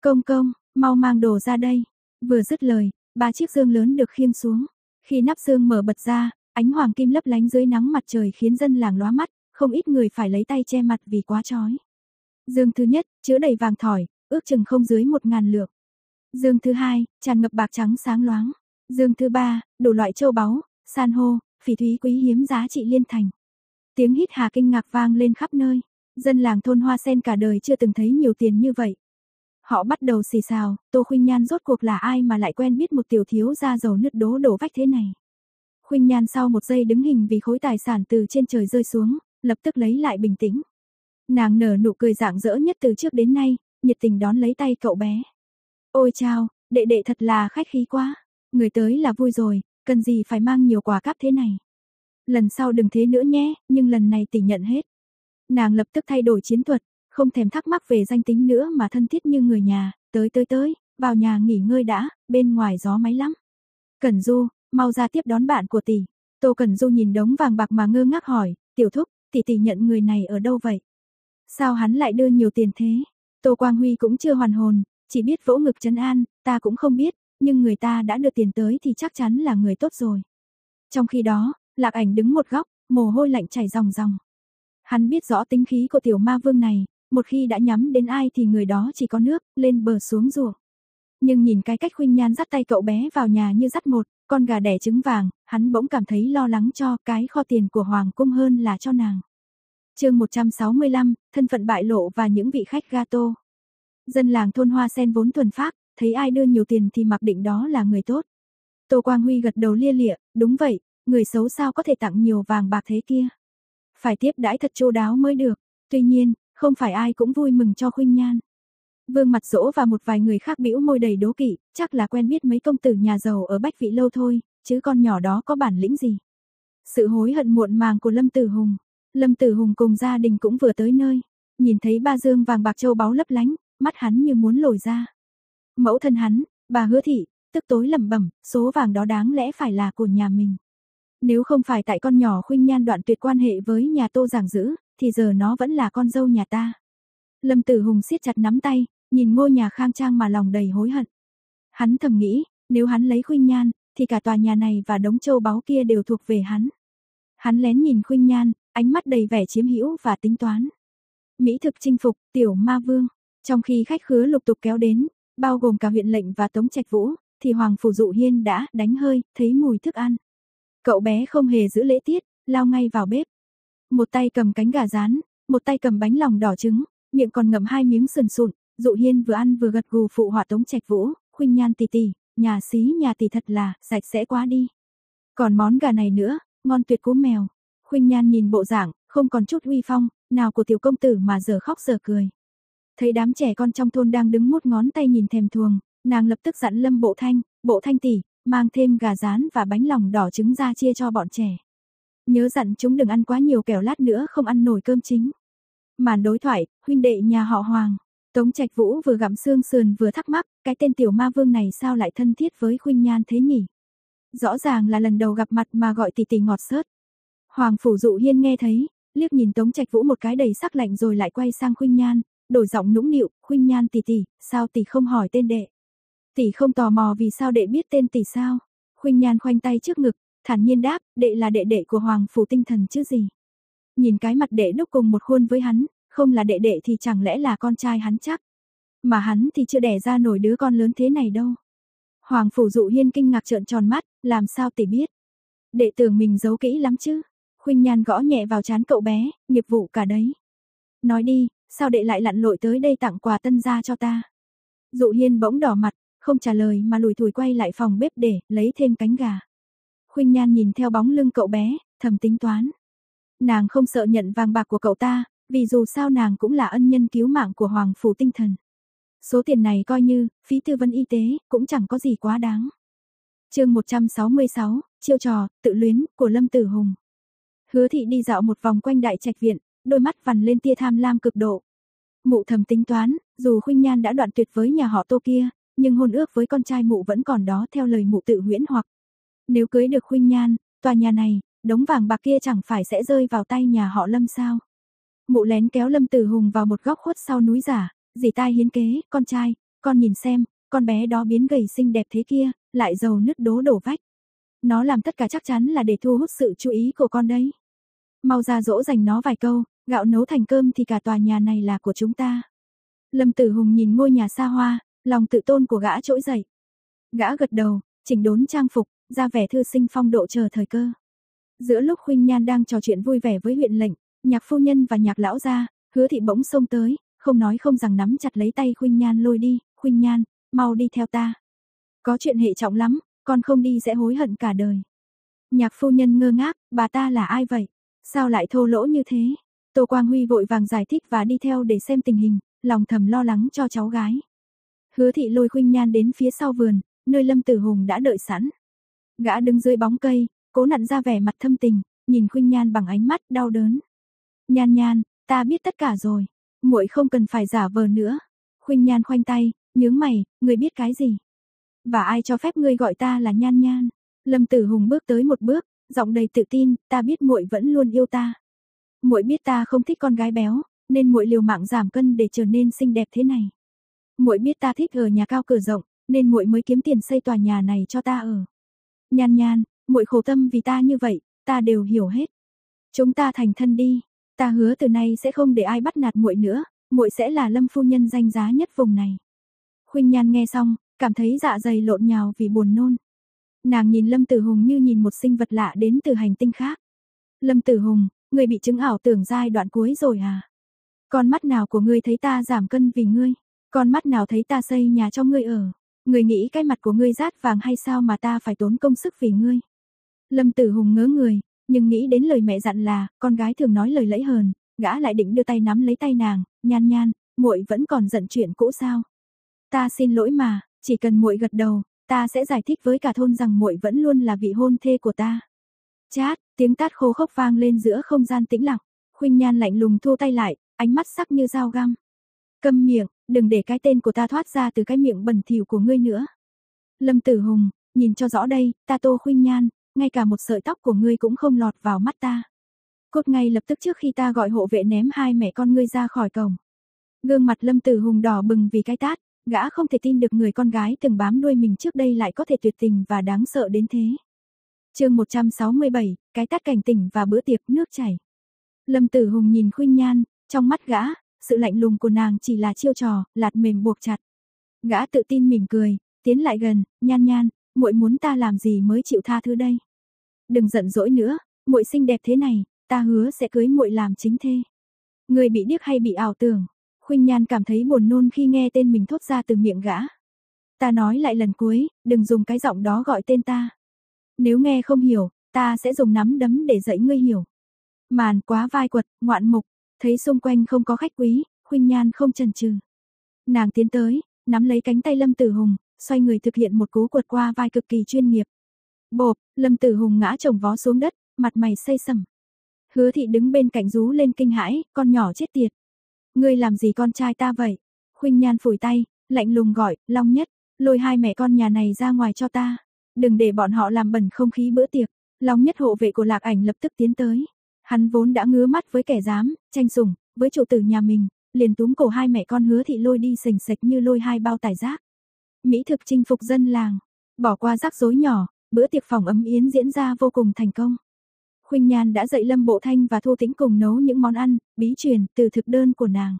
"Công công, mau mang đồ ra đây." Vừa dứt lời, ba chiếc dương lớn được khiêng xuống. Khi nắp dương mở bật ra, ánh hoàng kim lấp lánh dưới nắng mặt trời khiến dân làng lóa mắt, không ít người phải lấy tay che mặt vì quá chói. Dương thứ nhất, chứa đầy vàng thỏi, ước chừng không dưới một ngàn lượng. Dương thứ hai, tràn ngập bạc trắng sáng loáng. Dương thứ ba, đủ loại châu báu, san hô, phỉ thúy quý hiếm giá trị liên thành. Tiếng hít hà kinh ngạc vang lên khắp nơi. Dân làng thôn Hoa Sen cả đời chưa từng thấy nhiều tiền như vậy. Họ bắt đầu xì xào, Tô Khuynh Nhan rốt cuộc là ai mà lại quen biết một tiểu thiếu gia giàu nứt đố đổ vách thế này. Khuynh Nhan sau một giây đứng hình vì khối tài sản từ trên trời rơi xuống, lập tức lấy lại bình tĩnh. Nàng nở nụ cười rạng rỡ nhất từ trước đến nay, nhiệt tình đón lấy tay cậu bé. Ôi chào, đệ đệ thật là khách khí quá. Người tới là vui rồi, cần gì phải mang nhiều quà cáp thế này. Lần sau đừng thế nữa nhé, nhưng lần này tỷ nhận hết. Nàng lập tức thay đổi chiến thuật, không thèm thắc mắc về danh tính nữa mà thân thiết như người nhà, tới tới tới, vào nhà nghỉ ngơi đã, bên ngoài gió máy lắm. Cẩn Du, mau ra tiếp đón bạn của tỷ. Tô Cẩn Du nhìn đống vàng bạc mà ngơ ngác hỏi, tiểu thúc, tỷ tỷ nhận người này ở đâu vậy? Sao hắn lại đưa nhiều tiền thế? Tô Quang Huy cũng chưa hoàn hồn, chỉ biết vỗ ngực trấn an, ta cũng không biết, nhưng người ta đã đưa tiền tới thì chắc chắn là người tốt rồi. Trong khi đó, Lạc Ảnh đứng một góc, mồ hôi lạnh chảy ròng ròng. Hắn biết rõ tính khí của tiểu ma vương này, một khi đã nhắm đến ai thì người đó chỉ có nước, lên bờ xuống ruộng. Nhưng nhìn cái cách khuynh nhan dắt tay cậu bé vào nhà như dắt một, con gà đẻ trứng vàng, hắn bỗng cảm thấy lo lắng cho cái kho tiền của Hoàng cung hơn là cho nàng. chương 165, thân phận bại lộ và những vị khách gato. Dân làng thôn Hoa Sen vốn thuần phác, thấy ai đưa nhiều tiền thì mặc định đó là người tốt. Tô Quang Huy gật đầu lia lịa, đúng vậy, người xấu sao có thể tặng nhiều vàng bạc thế kia. Phải tiếp đãi thật chu đáo mới được. Tuy nhiên, không phải ai cũng vui mừng cho Khuynh Nhan. Vương Mặt Dỗ và một vài người khác bĩu môi đầy đố kỵ, chắc là quen biết mấy công tử nhà giàu ở Bách Vị lâu thôi, chứ con nhỏ đó có bản lĩnh gì. Sự hối hận muộn màng của Lâm Tử Hùng. Lâm Tử Hùng cùng gia đình cũng vừa tới nơi, nhìn thấy ba dương vàng bạc châu báu lấp lánh, mắt hắn như muốn lồi ra. Mẫu thân hắn, bà Hứa thị, tức tối lẩm bẩm, số vàng đó đáng lẽ phải là của nhà mình. Nếu không phải tại con nhỏ Khuynh Nhan đoạn tuyệt quan hệ với nhà Tô Giảng Dữ, thì giờ nó vẫn là con dâu nhà ta. Lâm Tử Hùng siết chặt nắm tay, nhìn ngôi nhà khang trang mà lòng đầy hối hận. Hắn thầm nghĩ, nếu hắn lấy Khuynh Nhan, thì cả tòa nhà này và đống châu báu kia đều thuộc về hắn. Hắn lén nhìn Khuynh Nhan, ánh mắt đầy vẻ chiếm hữu và tính toán. Mỹ thực chinh phục, tiểu ma vương. Trong khi khách khứa lục tục kéo đến, bao gồm cả huyện lệnh và tống trạch vũ, thì Hoàng Phủ Dụ Hiên đã đánh hơi, thấy mùi thức ăn. Cậu bé không hề giữ lễ tiết, lao ngay vào bếp. Một tay cầm cánh gà rán, một tay cầm bánh lòng đỏ trứng, miệng còn ngậm hai miếng sườn sụn, Dụ Hiên vừa ăn vừa gật gù phụ họa Tống Trạch Vũ, khuynh nhan tỷ tỷ, nhà xí nhà tỷ thật là sạch sẽ quá đi. Còn món gà này nữa, ngon tuyệt cú mèo. Khuynh Nhan nhìn bộ dạng, không còn chút uy phong, nào của tiểu công tử mà giờ khóc giờ cười. Thấy đám trẻ con trong thôn đang đứng mút ngón tay nhìn thèm thuồng, nàng lập tức dặn Lâm Bộ Thanh, "Bộ Thanh tỷ, mang thêm gà rán và bánh lòng đỏ trứng ra chia cho bọn trẻ." Nhớ dặn chúng đừng ăn quá nhiều kẻo lát nữa không ăn nổi cơm chính. Màn đối thoại, huynh đệ nhà họ Hoàng. Tống Trạch Vũ vừa gặm xương sườn vừa thắc mắc, cái tên tiểu ma vương này sao lại thân thiết với Khuynh Nhan thế nhỉ? Rõ ràng là lần đầu gặp mặt mà gọi tỷ tỷ ngọt sớt. Hoàng phủ dụ hiên nghe thấy, liếc nhìn Tống Trạch Vũ một cái đầy sắc lạnh rồi lại quay sang Khuynh Nhan, đổi giọng nũng nịu, "Khuynh Nhan tỷ tỷ, sao tỷ không hỏi tên đệ?" Tỷ không tò mò vì sao đệ biết tên tỷ sao? Khuynh Nhan khoanh tay trước ngực, thản nhiên đáp, đệ là đệ đệ của Hoàng Phủ Tinh Thần chứ gì. Nhìn cái mặt đệ đúc cùng một khuôn với hắn, không là đệ đệ thì chẳng lẽ là con trai hắn chắc. Mà hắn thì chưa đẻ ra nổi đứa con lớn thế này đâu. Hoàng Phủ Dụ Hiên kinh ngạc trợn tròn mắt, làm sao tỷ biết. Đệ tưởng mình giấu kỹ lắm chứ. Khuynh Nhan gõ nhẹ vào chán cậu bé, nghiệp vụ cả đấy. Nói đi, sao đệ lại lặn lội tới đây tặng quà tân gia cho ta? Dụ Hiên bỗng đỏ mặt, không trả lời mà lùi thùi quay lại phòng bếp để lấy thêm cánh gà. Khuynh Nhan nhìn theo bóng lưng cậu bé, thầm tính toán. Nàng không sợ nhận vàng bạc của cậu ta, vì dù sao nàng cũng là ân nhân cứu mạng của Hoàng Phủ Tinh Thần. Số tiền này coi như, phí tư vấn y tế, cũng chẳng có gì quá đáng. chương 166, chiêu trò, tự luyến, của Lâm Tử Hùng. Hứa thị đi dạo một vòng quanh đại trạch viện, đôi mắt vằn lên tia tham lam cực độ. Mụ thầm tính toán, dù Khuynh Nhan đã đoạn tuyệt với nhà họ Tô kia, nhưng hôn ước với con trai mụ vẫn còn đó theo lời mụ tự huyễn hoặc. Nếu cưới được Khuynh Nhan, tòa nhà này, đống vàng bạc kia chẳng phải sẽ rơi vào tay nhà họ Lâm sao? Mụ lén kéo Lâm Tử Hùng vào một góc khuất sau núi giả, dì tai hiến kế, con trai, con nhìn xem, con bé đó biến gầy xinh đẹp thế kia, lại giàu nứt đố đổ vách. Nó làm tất cả chắc chắn là để thu hút sự chú ý của con đấy. Mau ra dỗ dành nó vài câu, gạo nấu thành cơm thì cả tòa nhà này là của chúng ta. Lâm Tử Hùng nhìn ngôi nhà xa hoa, lòng tự tôn của gã trỗi dậy. Gã gật đầu, chỉnh đốn trang phục, ra vẻ thư sinh phong độ chờ thời cơ. Giữa lúc Khuynh Nhan đang trò chuyện vui vẻ với huyện lệnh, nhạc phu nhân và nhạc lão gia, hứa thị bỗng xông tới, không nói không rằng nắm chặt lấy tay Khuynh Nhan lôi đi, Khuynh Nhan, mau đi theo ta. Có chuyện hệ trọng lắm, con không đi sẽ hối hận cả đời. Nhạc phu nhân ngơ ngác, bà ta là ai vậy? Sao lại thô lỗ như thế? Tô Quang Huy vội vàng giải thích và đi theo để xem tình hình, lòng thầm lo lắng cho cháu gái. Hứa thị lôi Khuynh Nhan đến phía sau vườn, nơi Lâm Tử Hùng đã đợi sẵn. Gã đứng dưới bóng cây, cố nặn ra vẻ mặt thâm tình, nhìn Khuynh Nhan bằng ánh mắt đau đớn. Nhan Nhan, ta biết tất cả rồi, muội không cần phải giả vờ nữa. Khuynh Nhan khoanh tay, nhướng mày, ngươi biết cái gì? Và ai cho phép ngươi gọi ta là Nhan Nhan? Lâm Tử Hùng bước tới một bước, giọng đầy tự tin, ta biết muội vẫn luôn yêu ta. Muội biết ta không thích con gái béo, nên muội liều mạng giảm cân để trở nên xinh đẹp thế này. Muội biết ta thích ở nhà cao cửa rộng, nên muội mới kiếm tiền xây tòa nhà này cho ta ở. Nhan Nhan, muội khổ tâm vì ta như vậy, ta đều hiểu hết. Chúng ta thành thân đi, ta hứa từ nay sẽ không để ai bắt nạt muội nữa, muội sẽ là Lâm phu nhân danh giá nhất vùng này. Khuynh Nhan nghe xong, cảm thấy dạ dày lộn nhào vì buồn nôn. Nàng nhìn Lâm Tử Hùng như nhìn một sinh vật lạ đến từ hành tinh khác. Lâm Tử Hùng, người bị chứng ảo tưởng giai đoạn cuối rồi à? Con mắt nào của ngươi thấy ta giảm cân vì ngươi? Con mắt nào thấy ta xây nhà cho ngươi ở? Ngươi nghĩ cái mặt của ngươi rát vàng hay sao mà ta phải tốn công sức vì ngươi? Lâm Tử Hùng ngớ người, nhưng nghĩ đến lời mẹ dặn là, con gái thường nói lời lẫy hờn, gã lại định đưa tay nắm lấy tay nàng, nhan nhan, muội vẫn còn giận chuyện cũ sao? Ta xin lỗi mà, chỉ cần muội gật đầu, ta sẽ giải thích với cả thôn rằng muội vẫn luôn là vị hôn thê của ta. Chát, tiếng tát khô khốc vang lên giữa không gian tĩnh lặng, Khuynh Nhan lạnh lùng thu tay lại, ánh mắt sắc như dao găm. Câm miệng, đừng để cái tên của ta thoát ra từ cái miệng bẩn thỉu của ngươi nữa. Lâm Tử Hùng, nhìn cho rõ đây, ta Tô Khuynh Nhan, ngay cả một sợi tóc của ngươi cũng không lọt vào mắt ta. Cốt ngay lập tức trước khi ta gọi hộ vệ ném hai mẹ con ngươi ra khỏi cổng. Gương mặt Lâm Tử Hùng đỏ bừng vì cái tát, gã không thể tin được người con gái từng bám đuôi mình trước đây lại có thể tuyệt tình và đáng sợ đến thế. Chương 167, cái tát cảnh tỉnh và bữa tiệc nước chảy. Lâm Tử Hùng nhìn Khuynh Nhan, trong mắt gã, sự lạnh lùng của nàng chỉ là chiêu trò, lạt mềm buộc chặt. Gã tự tin mỉm cười, tiến lại gần, "Nhan Nhan, muội muốn ta làm gì mới chịu tha thứ đây? Đừng giận dỗi nữa, muội xinh đẹp thế này, ta hứa sẽ cưới muội làm chính thê." Người bị điếc hay bị ảo tưởng? Khuynh Nhan cảm thấy buồn nôn khi nghe tên mình thốt ra từ miệng gã. Ta nói lại lần cuối, đừng dùng cái giọng đó gọi tên ta. Nếu nghe không hiểu, ta sẽ dùng nắm đấm để dạy ngươi hiểu. Màn quá vai quật, ngoạn mục, thấy xung quanh không có khách quý, Khuynh Nhan không chần chừ. Nàng tiến tới, nắm lấy cánh tay Lâm Tử Hùng, xoay người thực hiện một cú quật qua vai cực kỳ chuyên nghiệp. Bộp, Lâm Tử Hùng ngã chồng vó xuống đất, mặt mày xây sầm. Hứa thị đứng bên cạnh rú lên kinh hãi, con nhỏ chết tiệt. Ngươi làm gì con trai ta vậy? Khuynh Nhan phủi tay, lạnh lùng gọi, Long Nhất, lôi hai mẹ con nhà này ra ngoài cho ta. Đừng để bọn họ làm bẩn không khí bữa tiệc. Long Nhất hộ vệ của Lạc Ảnh lập tức tiến tới. Hắn vốn đã ngứa mắt với kẻ dám, tranh sủng, với chủ tử nhà mình, liền túm cổ hai mẹ con hứa thị lôi đi sình sạch như lôi hai bao tải rác. Mỹ thực chinh phục dân làng, bỏ qua rắc rối nhỏ, bữa tiệc phòng ấm yến diễn ra vô cùng thành công. Khuynh Nhan đã dạy Lâm Bộ Thanh và Thu Tĩnh cùng nấu những món ăn, bí truyền từ thực đơn của nàng.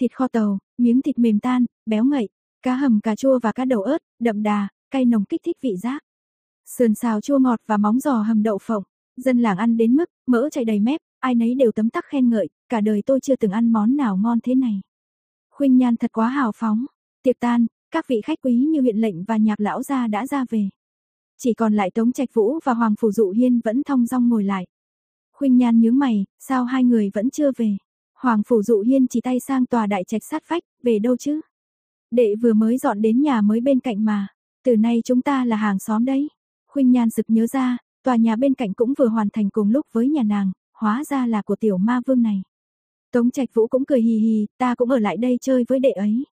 Thịt kho tàu, miếng thịt mềm tan, béo ngậy, cá hầm cà chua và cá đầu ớt, đậm đà, cay nồng kích thích vị giác. Sườn xào chua ngọt và móng giò hầm đậu phộng, dân làng ăn đến mức mỡ chảy đầy mép, ai nấy đều tấm tắc khen ngợi, cả đời tôi chưa từng ăn món nào ngon thế này. Khuynh Nhan thật quá hào phóng. Tiệc tan, các vị khách quý như huyện lệnh và nhạc lão gia đã ra về. Chỉ còn lại Tống Trạch Vũ và Hoàng Phủ Dụ Hiên vẫn thong dong ngồi lại. Khuynh Nhan nhướng mày, sao hai người vẫn chưa về? Hoàng Phủ Dụ Hiên chỉ tay sang tòa đại trạch sát vách, về đâu chứ? Đệ vừa mới dọn đến nhà mới bên cạnh mà, từ nay chúng ta là hàng xóm đấy. Khuynh Nhan sực nhớ ra, tòa nhà bên cạnh cũng vừa hoàn thành cùng lúc với nhà nàng, hóa ra là của tiểu ma vương này. Tống Trạch Vũ cũng cười hì hì, ta cũng ở lại đây chơi với đệ ấy.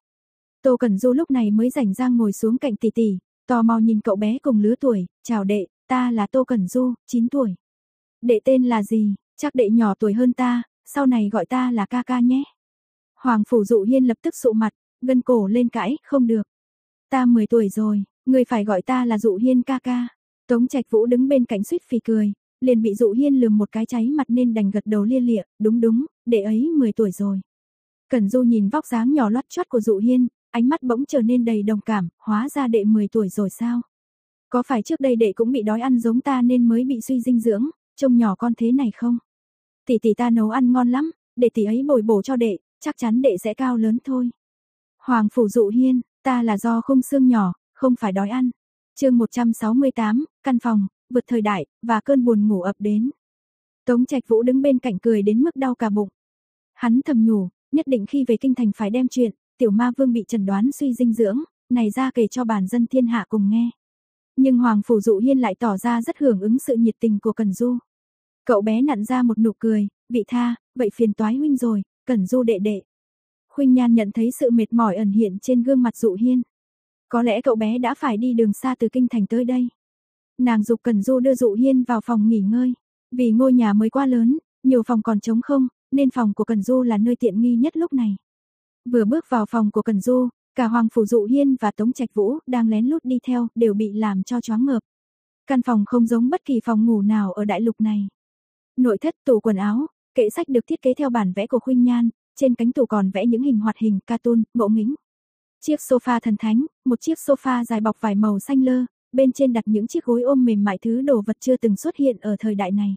Tô Cẩn Du lúc này mới rảnh rang ngồi xuống cạnh tỷ tỷ, tò mò nhìn cậu bé cùng lứa tuổi, chào đệ, ta là Tô Cẩn Du, 9 tuổi. Đệ tên là gì, chắc đệ nhỏ tuổi hơn ta, sau này gọi ta là ca ca nhé. Hoàng Phủ Dụ Hiên lập tức sụ mặt, gân cổ lên cãi, không được. Ta 10 tuổi rồi, người phải gọi ta là Dụ Hiên ca ca. Tống Trạch Vũ đứng bên cạnh suýt phì cười, liền bị Dụ Hiên lườm một cái cháy mặt nên đành gật đầu lia lịa, đúng đúng, đệ ấy 10 tuổi rồi. Cẩn Du nhìn vóc dáng nhỏ loắt chót của Dụ Hiên, ánh mắt bỗng trở nên đầy đồng cảm, hóa ra đệ 10 tuổi rồi sao? Có phải trước đây đệ cũng bị đói ăn giống ta nên mới bị suy dinh dưỡng, trông nhỏ con thế này không? Tỷ tỷ ta nấu ăn ngon lắm, để tỷ ấy bồi bổ cho đệ, chắc chắn đệ sẽ cao lớn thôi. Hoàng phủ dụ hiên, ta là do không xương nhỏ, không phải đói ăn. chương 168, căn phòng, vượt thời đại, và cơn buồn ngủ ập đến. Tống Trạch Vũ đứng bên cạnh cười đến mức đau cả bụng. Hắn thầm nhủ, nhất định khi về kinh thành phải đem chuyện, tiểu ma vương bị trần đoán suy dinh dưỡng, này ra kể cho bản dân thiên hạ cùng nghe. Nhưng Hoàng Phủ Dụ Hiên lại tỏ ra rất hưởng ứng sự nhiệt tình của Cần Du. Cậu bé nặn ra một nụ cười, vị tha, vậy phiền toái huynh rồi, Cần Du đệ đệ. Khuynh Nhan nhận thấy sự mệt mỏi ẩn hiện trên gương mặt Dụ Hiên. Có lẽ cậu bé đã phải đi đường xa từ kinh thành tới đây. Nàng dục Cần Du đưa Dụ Hiên vào phòng nghỉ ngơi. Vì ngôi nhà mới quá lớn, nhiều phòng còn trống không, nên phòng của Cần Du là nơi tiện nghi nhất lúc này. Vừa bước vào phòng của Cần Du, cả Hoàng Phủ Dụ Hiên và Tống Trạch Vũ đang lén lút đi theo đều bị làm cho choáng ngợp. Căn phòng không giống bất kỳ phòng ngủ nào ở đại lục này. Nội thất tủ quần áo, kệ sách được thiết kế theo bản vẽ của Khuynh Nhan, trên cánh tủ còn vẽ những hình hoạt hình cartoon, ngộ nghĩnh. Chiếc sofa thần thánh, một chiếc sofa dài bọc vải màu xanh lơ, bên trên đặt những chiếc gối ôm mềm mại thứ đồ vật chưa từng xuất hiện ở thời đại này.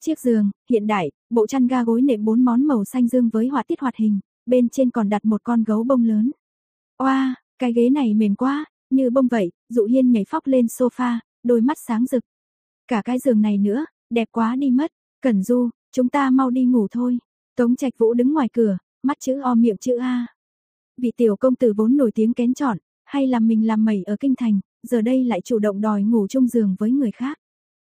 Chiếc giường, hiện đại, bộ chăn ga gối nệm bốn món màu xanh dương với họa tiết hoạt hình, bên trên còn đặt một con gấu bông lớn. Oa, wow, cái ghế này mềm quá, như bông vậy, dụ hiên nhảy phóc lên sofa, đôi mắt sáng rực. Cả cái giường này nữa, đẹp quá đi mất, Cẩn Du, chúng ta mau đi ngủ thôi. Tống Trạch Vũ đứng ngoài cửa, mắt chữ O miệng chữ A. Vị tiểu công tử vốn nổi tiếng kén chọn, hay làm mình làm mẩy ở kinh thành, giờ đây lại chủ động đòi ngủ chung giường với người khác.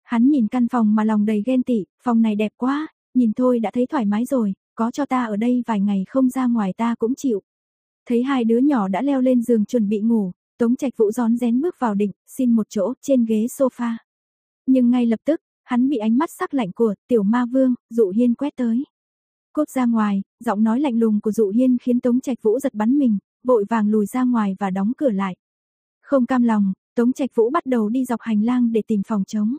Hắn nhìn căn phòng mà lòng đầy ghen tị, phòng này đẹp quá, nhìn thôi đã thấy thoải mái rồi, có cho ta ở đây vài ngày không ra ngoài ta cũng chịu. Thấy hai đứa nhỏ đã leo lên giường chuẩn bị ngủ, Tống Trạch Vũ gión rén bước vào định, xin một chỗ trên ghế sofa. Nhưng ngay lập tức, hắn bị ánh mắt sắc lạnh của tiểu ma vương, dụ hiên quét tới. Cốt ra ngoài, giọng nói lạnh lùng của dụ hiên khiến Tống Trạch Vũ giật bắn mình, vội vàng lùi ra ngoài và đóng cửa lại. Không cam lòng, Tống Trạch Vũ bắt đầu đi dọc hành lang để tìm phòng trống.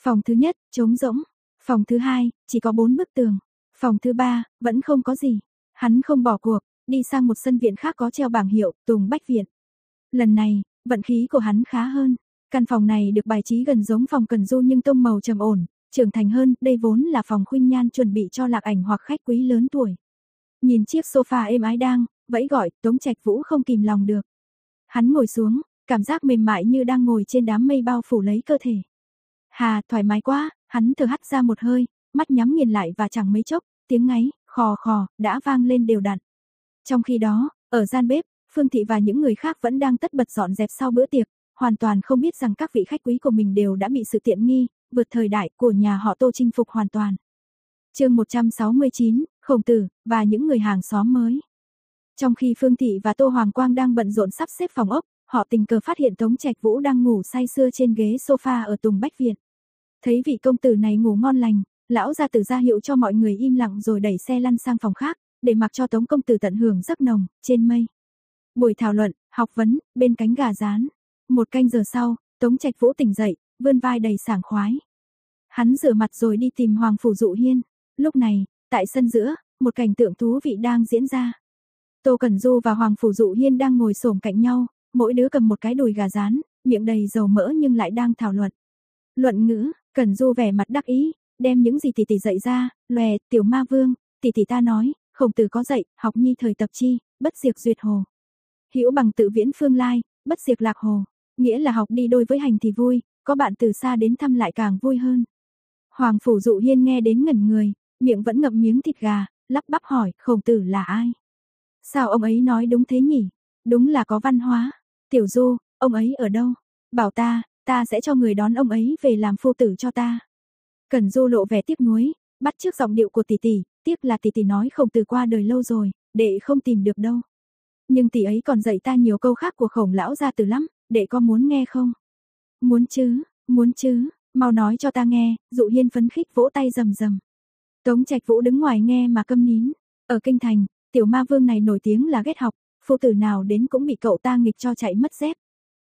Phòng thứ nhất, trống rỗng. Phòng thứ hai, chỉ có bốn bức tường. Phòng thứ ba, vẫn không có gì. Hắn không bỏ cuộc, đi sang một sân viện khác có treo bảng hiệu Tùng Bách Viện. Lần này, vận khí của hắn khá hơn. Căn phòng này được bài trí gần giống phòng Cần Du nhưng tông màu trầm ổn, trưởng thành hơn, đây vốn là phòng khuynh nhan chuẩn bị cho lạc ảnh hoặc khách quý lớn tuổi. Nhìn chiếc sofa êm ái đang, vẫy gọi, Tống Trạch Vũ không kìm lòng được. Hắn ngồi xuống, cảm giác mềm mại như đang ngồi trên đám mây bao phủ lấy cơ thể. Hà, thoải mái quá, hắn thở hắt ra một hơi, mắt nhắm nghiền lại và chẳng mấy chốc, tiếng ngáy, khò khò, đã vang lên đều đặn. Trong khi đó, ở gian bếp, Phương Thị và những người khác vẫn đang tất bật dọn dẹp sau bữa tiệc, hoàn toàn không biết rằng các vị khách quý của mình đều đã bị sự tiện nghi, vượt thời đại của nhà họ Tô chinh phục hoàn toàn. chương 169, Khổng Tử, và những người hàng xóm mới. Trong khi Phương Thị và Tô Hoàng Quang đang bận rộn sắp xếp phòng ốc, họ tình cờ phát hiện Tống Trạch Vũ đang ngủ say sưa trên ghế sofa ở Tùng Bách Viện. Thấy vị công tử này ngủ ngon lành, lão gia tử ra hiệu cho mọi người im lặng rồi đẩy xe lăn sang phòng khác, để mặc cho Tống công tử tận hưởng giấc nồng, trên mây. Buổi thảo luận, học vấn, bên cánh gà rán. Một canh giờ sau, Tống Trạch Vũ tỉnh dậy, vươn vai đầy sảng khoái. Hắn rửa mặt rồi đi tìm Hoàng Phủ Dụ Hiên. Lúc này, tại sân giữa, một cảnh tượng thú vị đang diễn ra. Tô Cẩn Du và Hoàng Phủ Dụ Hiên đang ngồi xổm cạnh nhau, mỗi đứa cầm một cái đùi gà rán, miệng đầy dầu mỡ nhưng lại đang thảo luận. Luận ngữ, Cẩn Du vẻ mặt đắc ý, đem những gì tỷ tỷ dạy ra, lòe, tiểu ma vương, tỷ tỷ ta nói, khổng tử có dạy, học nhi thời tập chi, bất diệt duyệt hồ. Hiểu bằng tự viễn phương lai, bất diệt lạc hồ, nghĩa là học đi đôi với hành thì vui, có bạn từ xa đến thăm lại càng vui hơn. Hoàng phủ dụ hiên nghe đến ngẩn người, miệng vẫn ngậm miếng thịt gà, lắp bắp hỏi, khổng tử là ai? Sao ông ấy nói đúng thế nhỉ? Đúng là có văn hóa. Tiểu Du, ông ấy ở đâu? Bảo ta, ta sẽ cho người đón ông ấy về làm phu tử cho ta. cần Du lộ vẻ tiếc nuối, bắt trước giọng điệu của tỷ tỷ, tiếc là tỷ tỷ nói khổng tử qua đời lâu rồi, đệ không tìm được đâu. Nhưng tỷ ấy còn dạy ta nhiều câu khác của khổng lão gia từ lắm, đệ có muốn nghe không? Muốn chứ, muốn chứ, mau nói cho ta nghe, dụ hiên phấn khích vỗ tay rầm rầm. Tống Trạch Vũ đứng ngoài nghe mà câm nín. Ở kinh thành, tiểu ma vương này nổi tiếng là ghét học, phu tử nào đến cũng bị cậu ta nghịch cho chạy mất dép.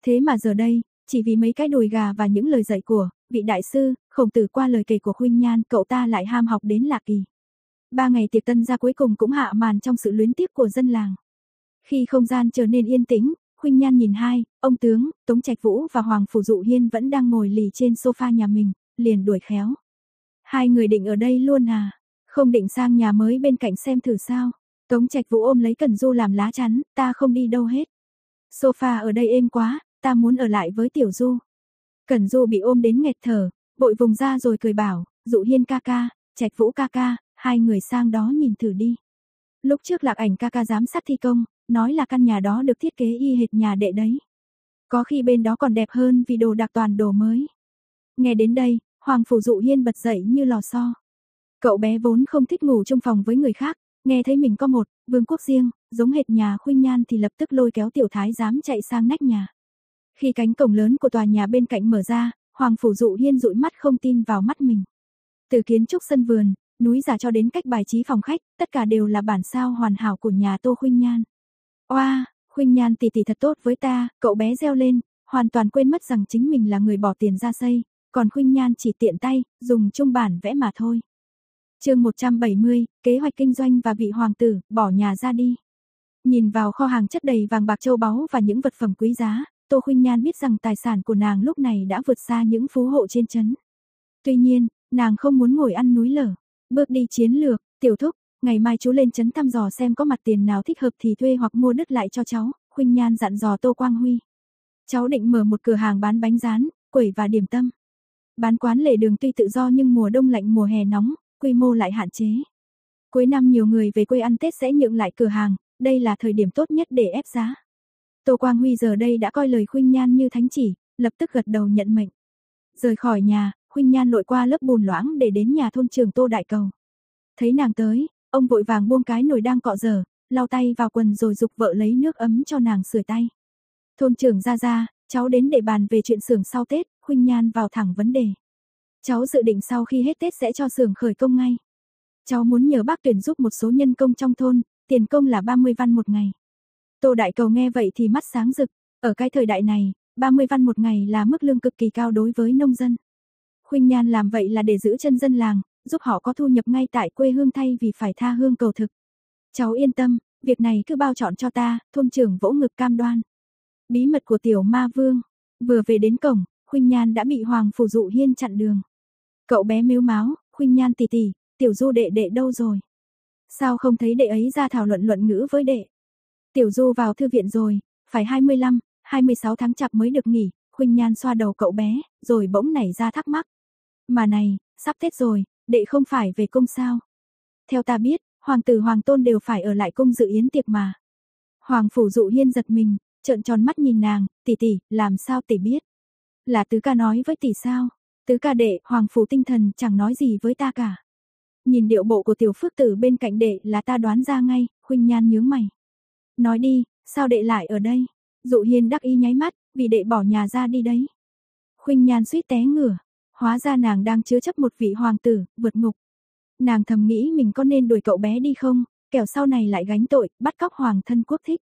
Thế mà giờ đây, chỉ vì mấy cái đùi gà và những lời dạy của vị đại sư, khổng tử qua lời kể của huynh nhan, cậu ta lại ham học đến lạ kỳ. Ba ngày tiệc tân gia cuối cùng cũng hạ màn trong sự luyến tiếc của dân làng. Khi không gian trở nên yên tĩnh, huynh nhan nhìn hai, ông tướng, Tống Trạch Vũ và Hoàng Phủ Dụ Hiên vẫn đang ngồi lì trên sofa nhà mình, liền đuổi khéo. Hai người định ở đây luôn à? Không định sang nhà mới bên cạnh xem thử sao? Tống Trạch Vũ ôm lấy Cần Du làm lá chắn, ta không đi đâu hết. Sofa ở đây êm quá, ta muốn ở lại với Tiểu Du. Cần Du bị ôm đến nghẹt thở, vội vùng ra rồi cười bảo, dụ hiên ca ca, Trạch Vũ ca ca, hai người sang đó nhìn thử đi. Lúc trước lạc ảnh ca ca giám sát thi công, nói là căn nhà đó được thiết kế y hệt nhà đệ đấy. Có khi bên đó còn đẹp hơn vì đồ đặc toàn đồ mới. Nghe đến đây, Hoàng Phủ Dụ Hiên bật dậy như lò xo. Cậu bé vốn không thích ngủ trong phòng với người khác, nghe thấy mình có một vương quốc riêng, giống hệt nhà Khuynh Nhan thì lập tức lôi kéo tiểu thái giám chạy sang nách nhà. Khi cánh cổng lớn của tòa nhà bên cạnh mở ra, Hoàng Phủ Dụ Hiên dụi mắt không tin vào mắt mình. Từ kiến trúc sân vườn, núi giả cho đến cách bài trí phòng khách, tất cả đều là bản sao hoàn hảo của nhà Tô Khuynh Nhan. Oa, Khuynh Nhan tỷ tỷ thật tốt với ta, cậu bé reo lên, hoàn toàn quên mất rằng chính mình là người bỏ tiền ra xây, còn Khuynh Nhan chỉ tiện tay, dùng trung bản vẽ mà thôi chương 170, kế hoạch kinh doanh và vị hoàng tử, bỏ nhà ra đi. Nhìn vào kho hàng chất đầy vàng bạc châu báu và những vật phẩm quý giá, Tô Khuynh Nhan biết rằng tài sản của nàng lúc này đã vượt xa những phú hộ trên chấn Tuy nhiên, nàng không muốn ngồi ăn núi lở. Bước đi chiến lược, tiểu thúc, ngày mai chú lên chấn thăm dò xem có mặt tiền nào thích hợp thì thuê hoặc mua đất lại cho cháu, Khuynh Nhan dặn dò Tô Quang Huy. Cháu định mở một cửa hàng bán bánh rán, quẩy và điểm tâm. Bán quán lề đường tuy tự do nhưng mùa đông lạnh mùa hè nóng, quy mô lại hạn chế. Cuối năm nhiều người về quê ăn Tết sẽ nhượng lại cửa hàng, đây là thời điểm tốt nhất để ép giá. Tô Quang Huy giờ đây đã coi lời Khuynh Nhan như thánh chỉ, lập tức gật đầu nhận mệnh. Rời khỏi nhà, Khuynh Nhan lội qua lớp bùn loãng để đến nhà thôn trưởng Tô Đại Cầu. Thấy nàng tới, ông vội vàng buông cái nồi đang cọ dở, lau tay vào quần rồi dục vợ lấy nước ấm cho nàng sửa tay. Thôn trưởng ra ra, cháu đến để bàn về chuyện xưởng sau Tết, Khuynh Nhan vào thẳng vấn đề. Cháu dự định sau khi hết Tết sẽ cho xưởng khởi công ngay. Cháu muốn nhờ bác tuyển giúp một số nhân công trong thôn, tiền công là 30 văn một ngày. Tô Đại Cầu nghe vậy thì mắt sáng rực, ở cái thời đại này, 30 văn một ngày là mức lương cực kỳ cao đối với nông dân. Khuynh Nhan làm vậy là để giữ chân dân làng, giúp họ có thu nhập ngay tại quê hương thay vì phải tha hương cầu thực. Cháu yên tâm, việc này cứ bao chọn cho ta, thôn trưởng vỗ ngực cam đoan. Bí mật của tiểu ma vương, vừa về đến cổng, Khuynh Nhan đã bị Hoàng Phủ Dụ Hiên chặn đường. Cậu bé mếu máu, Khuynh Nhan tỷ tỷ, tiểu du đệ đệ đâu rồi? Sao không thấy đệ ấy ra thảo luận luận ngữ với đệ? Tiểu Du vào thư viện rồi, phải 25, 26 tháng chạp mới được nghỉ, Khuynh Nhan xoa đầu cậu bé, rồi bỗng nảy ra thắc mắc. Mà này, sắp Tết rồi, đệ không phải về cung sao? Theo ta biết, hoàng tử hoàng tôn đều phải ở lại cung dự yến tiệc mà. Hoàng phủ dụ hiên giật mình, trợn tròn mắt nhìn nàng, tỷ tỷ, làm sao tỷ biết? Là tứ ca nói với tỷ sao? Tứ ca đệ, hoàng phủ tinh thần chẳng nói gì với ta cả. Nhìn điệu bộ của tiểu phước tử bên cạnh đệ là ta đoán ra ngay, khuynh nhan nhướng mày. Nói đi, sao đệ lại ở đây? Dụ hiên đắc ý nháy mắt, vì đệ bỏ nhà ra đi đấy. Khuynh nhan suýt té ngửa, hóa ra nàng đang chứa chấp một vị hoàng tử, vượt ngục. Nàng thầm nghĩ mình có nên đuổi cậu bé đi không, kẻo sau này lại gánh tội, bắt cóc hoàng thân quốc thích.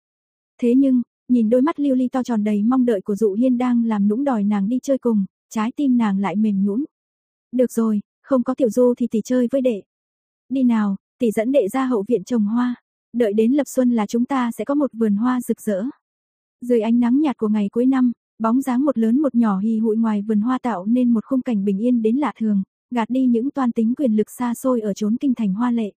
Thế nhưng, Nhìn đôi mắt lưu ly to tròn đầy mong đợi của dụ hiên đang làm nũng đòi nàng đi chơi cùng, trái tim nàng lại mềm nhũn. Được rồi, không có tiểu du thì tỷ chơi với đệ. Đi nào, tỷ dẫn đệ ra hậu viện trồng hoa. Đợi đến lập xuân là chúng ta sẽ có một vườn hoa rực rỡ. Dưới ánh nắng nhạt của ngày cuối năm, bóng dáng một lớn một nhỏ hì hụi ngoài vườn hoa tạo nên một khung cảnh bình yên đến lạ thường, gạt đi những toan tính quyền lực xa xôi ở chốn kinh thành hoa lệ.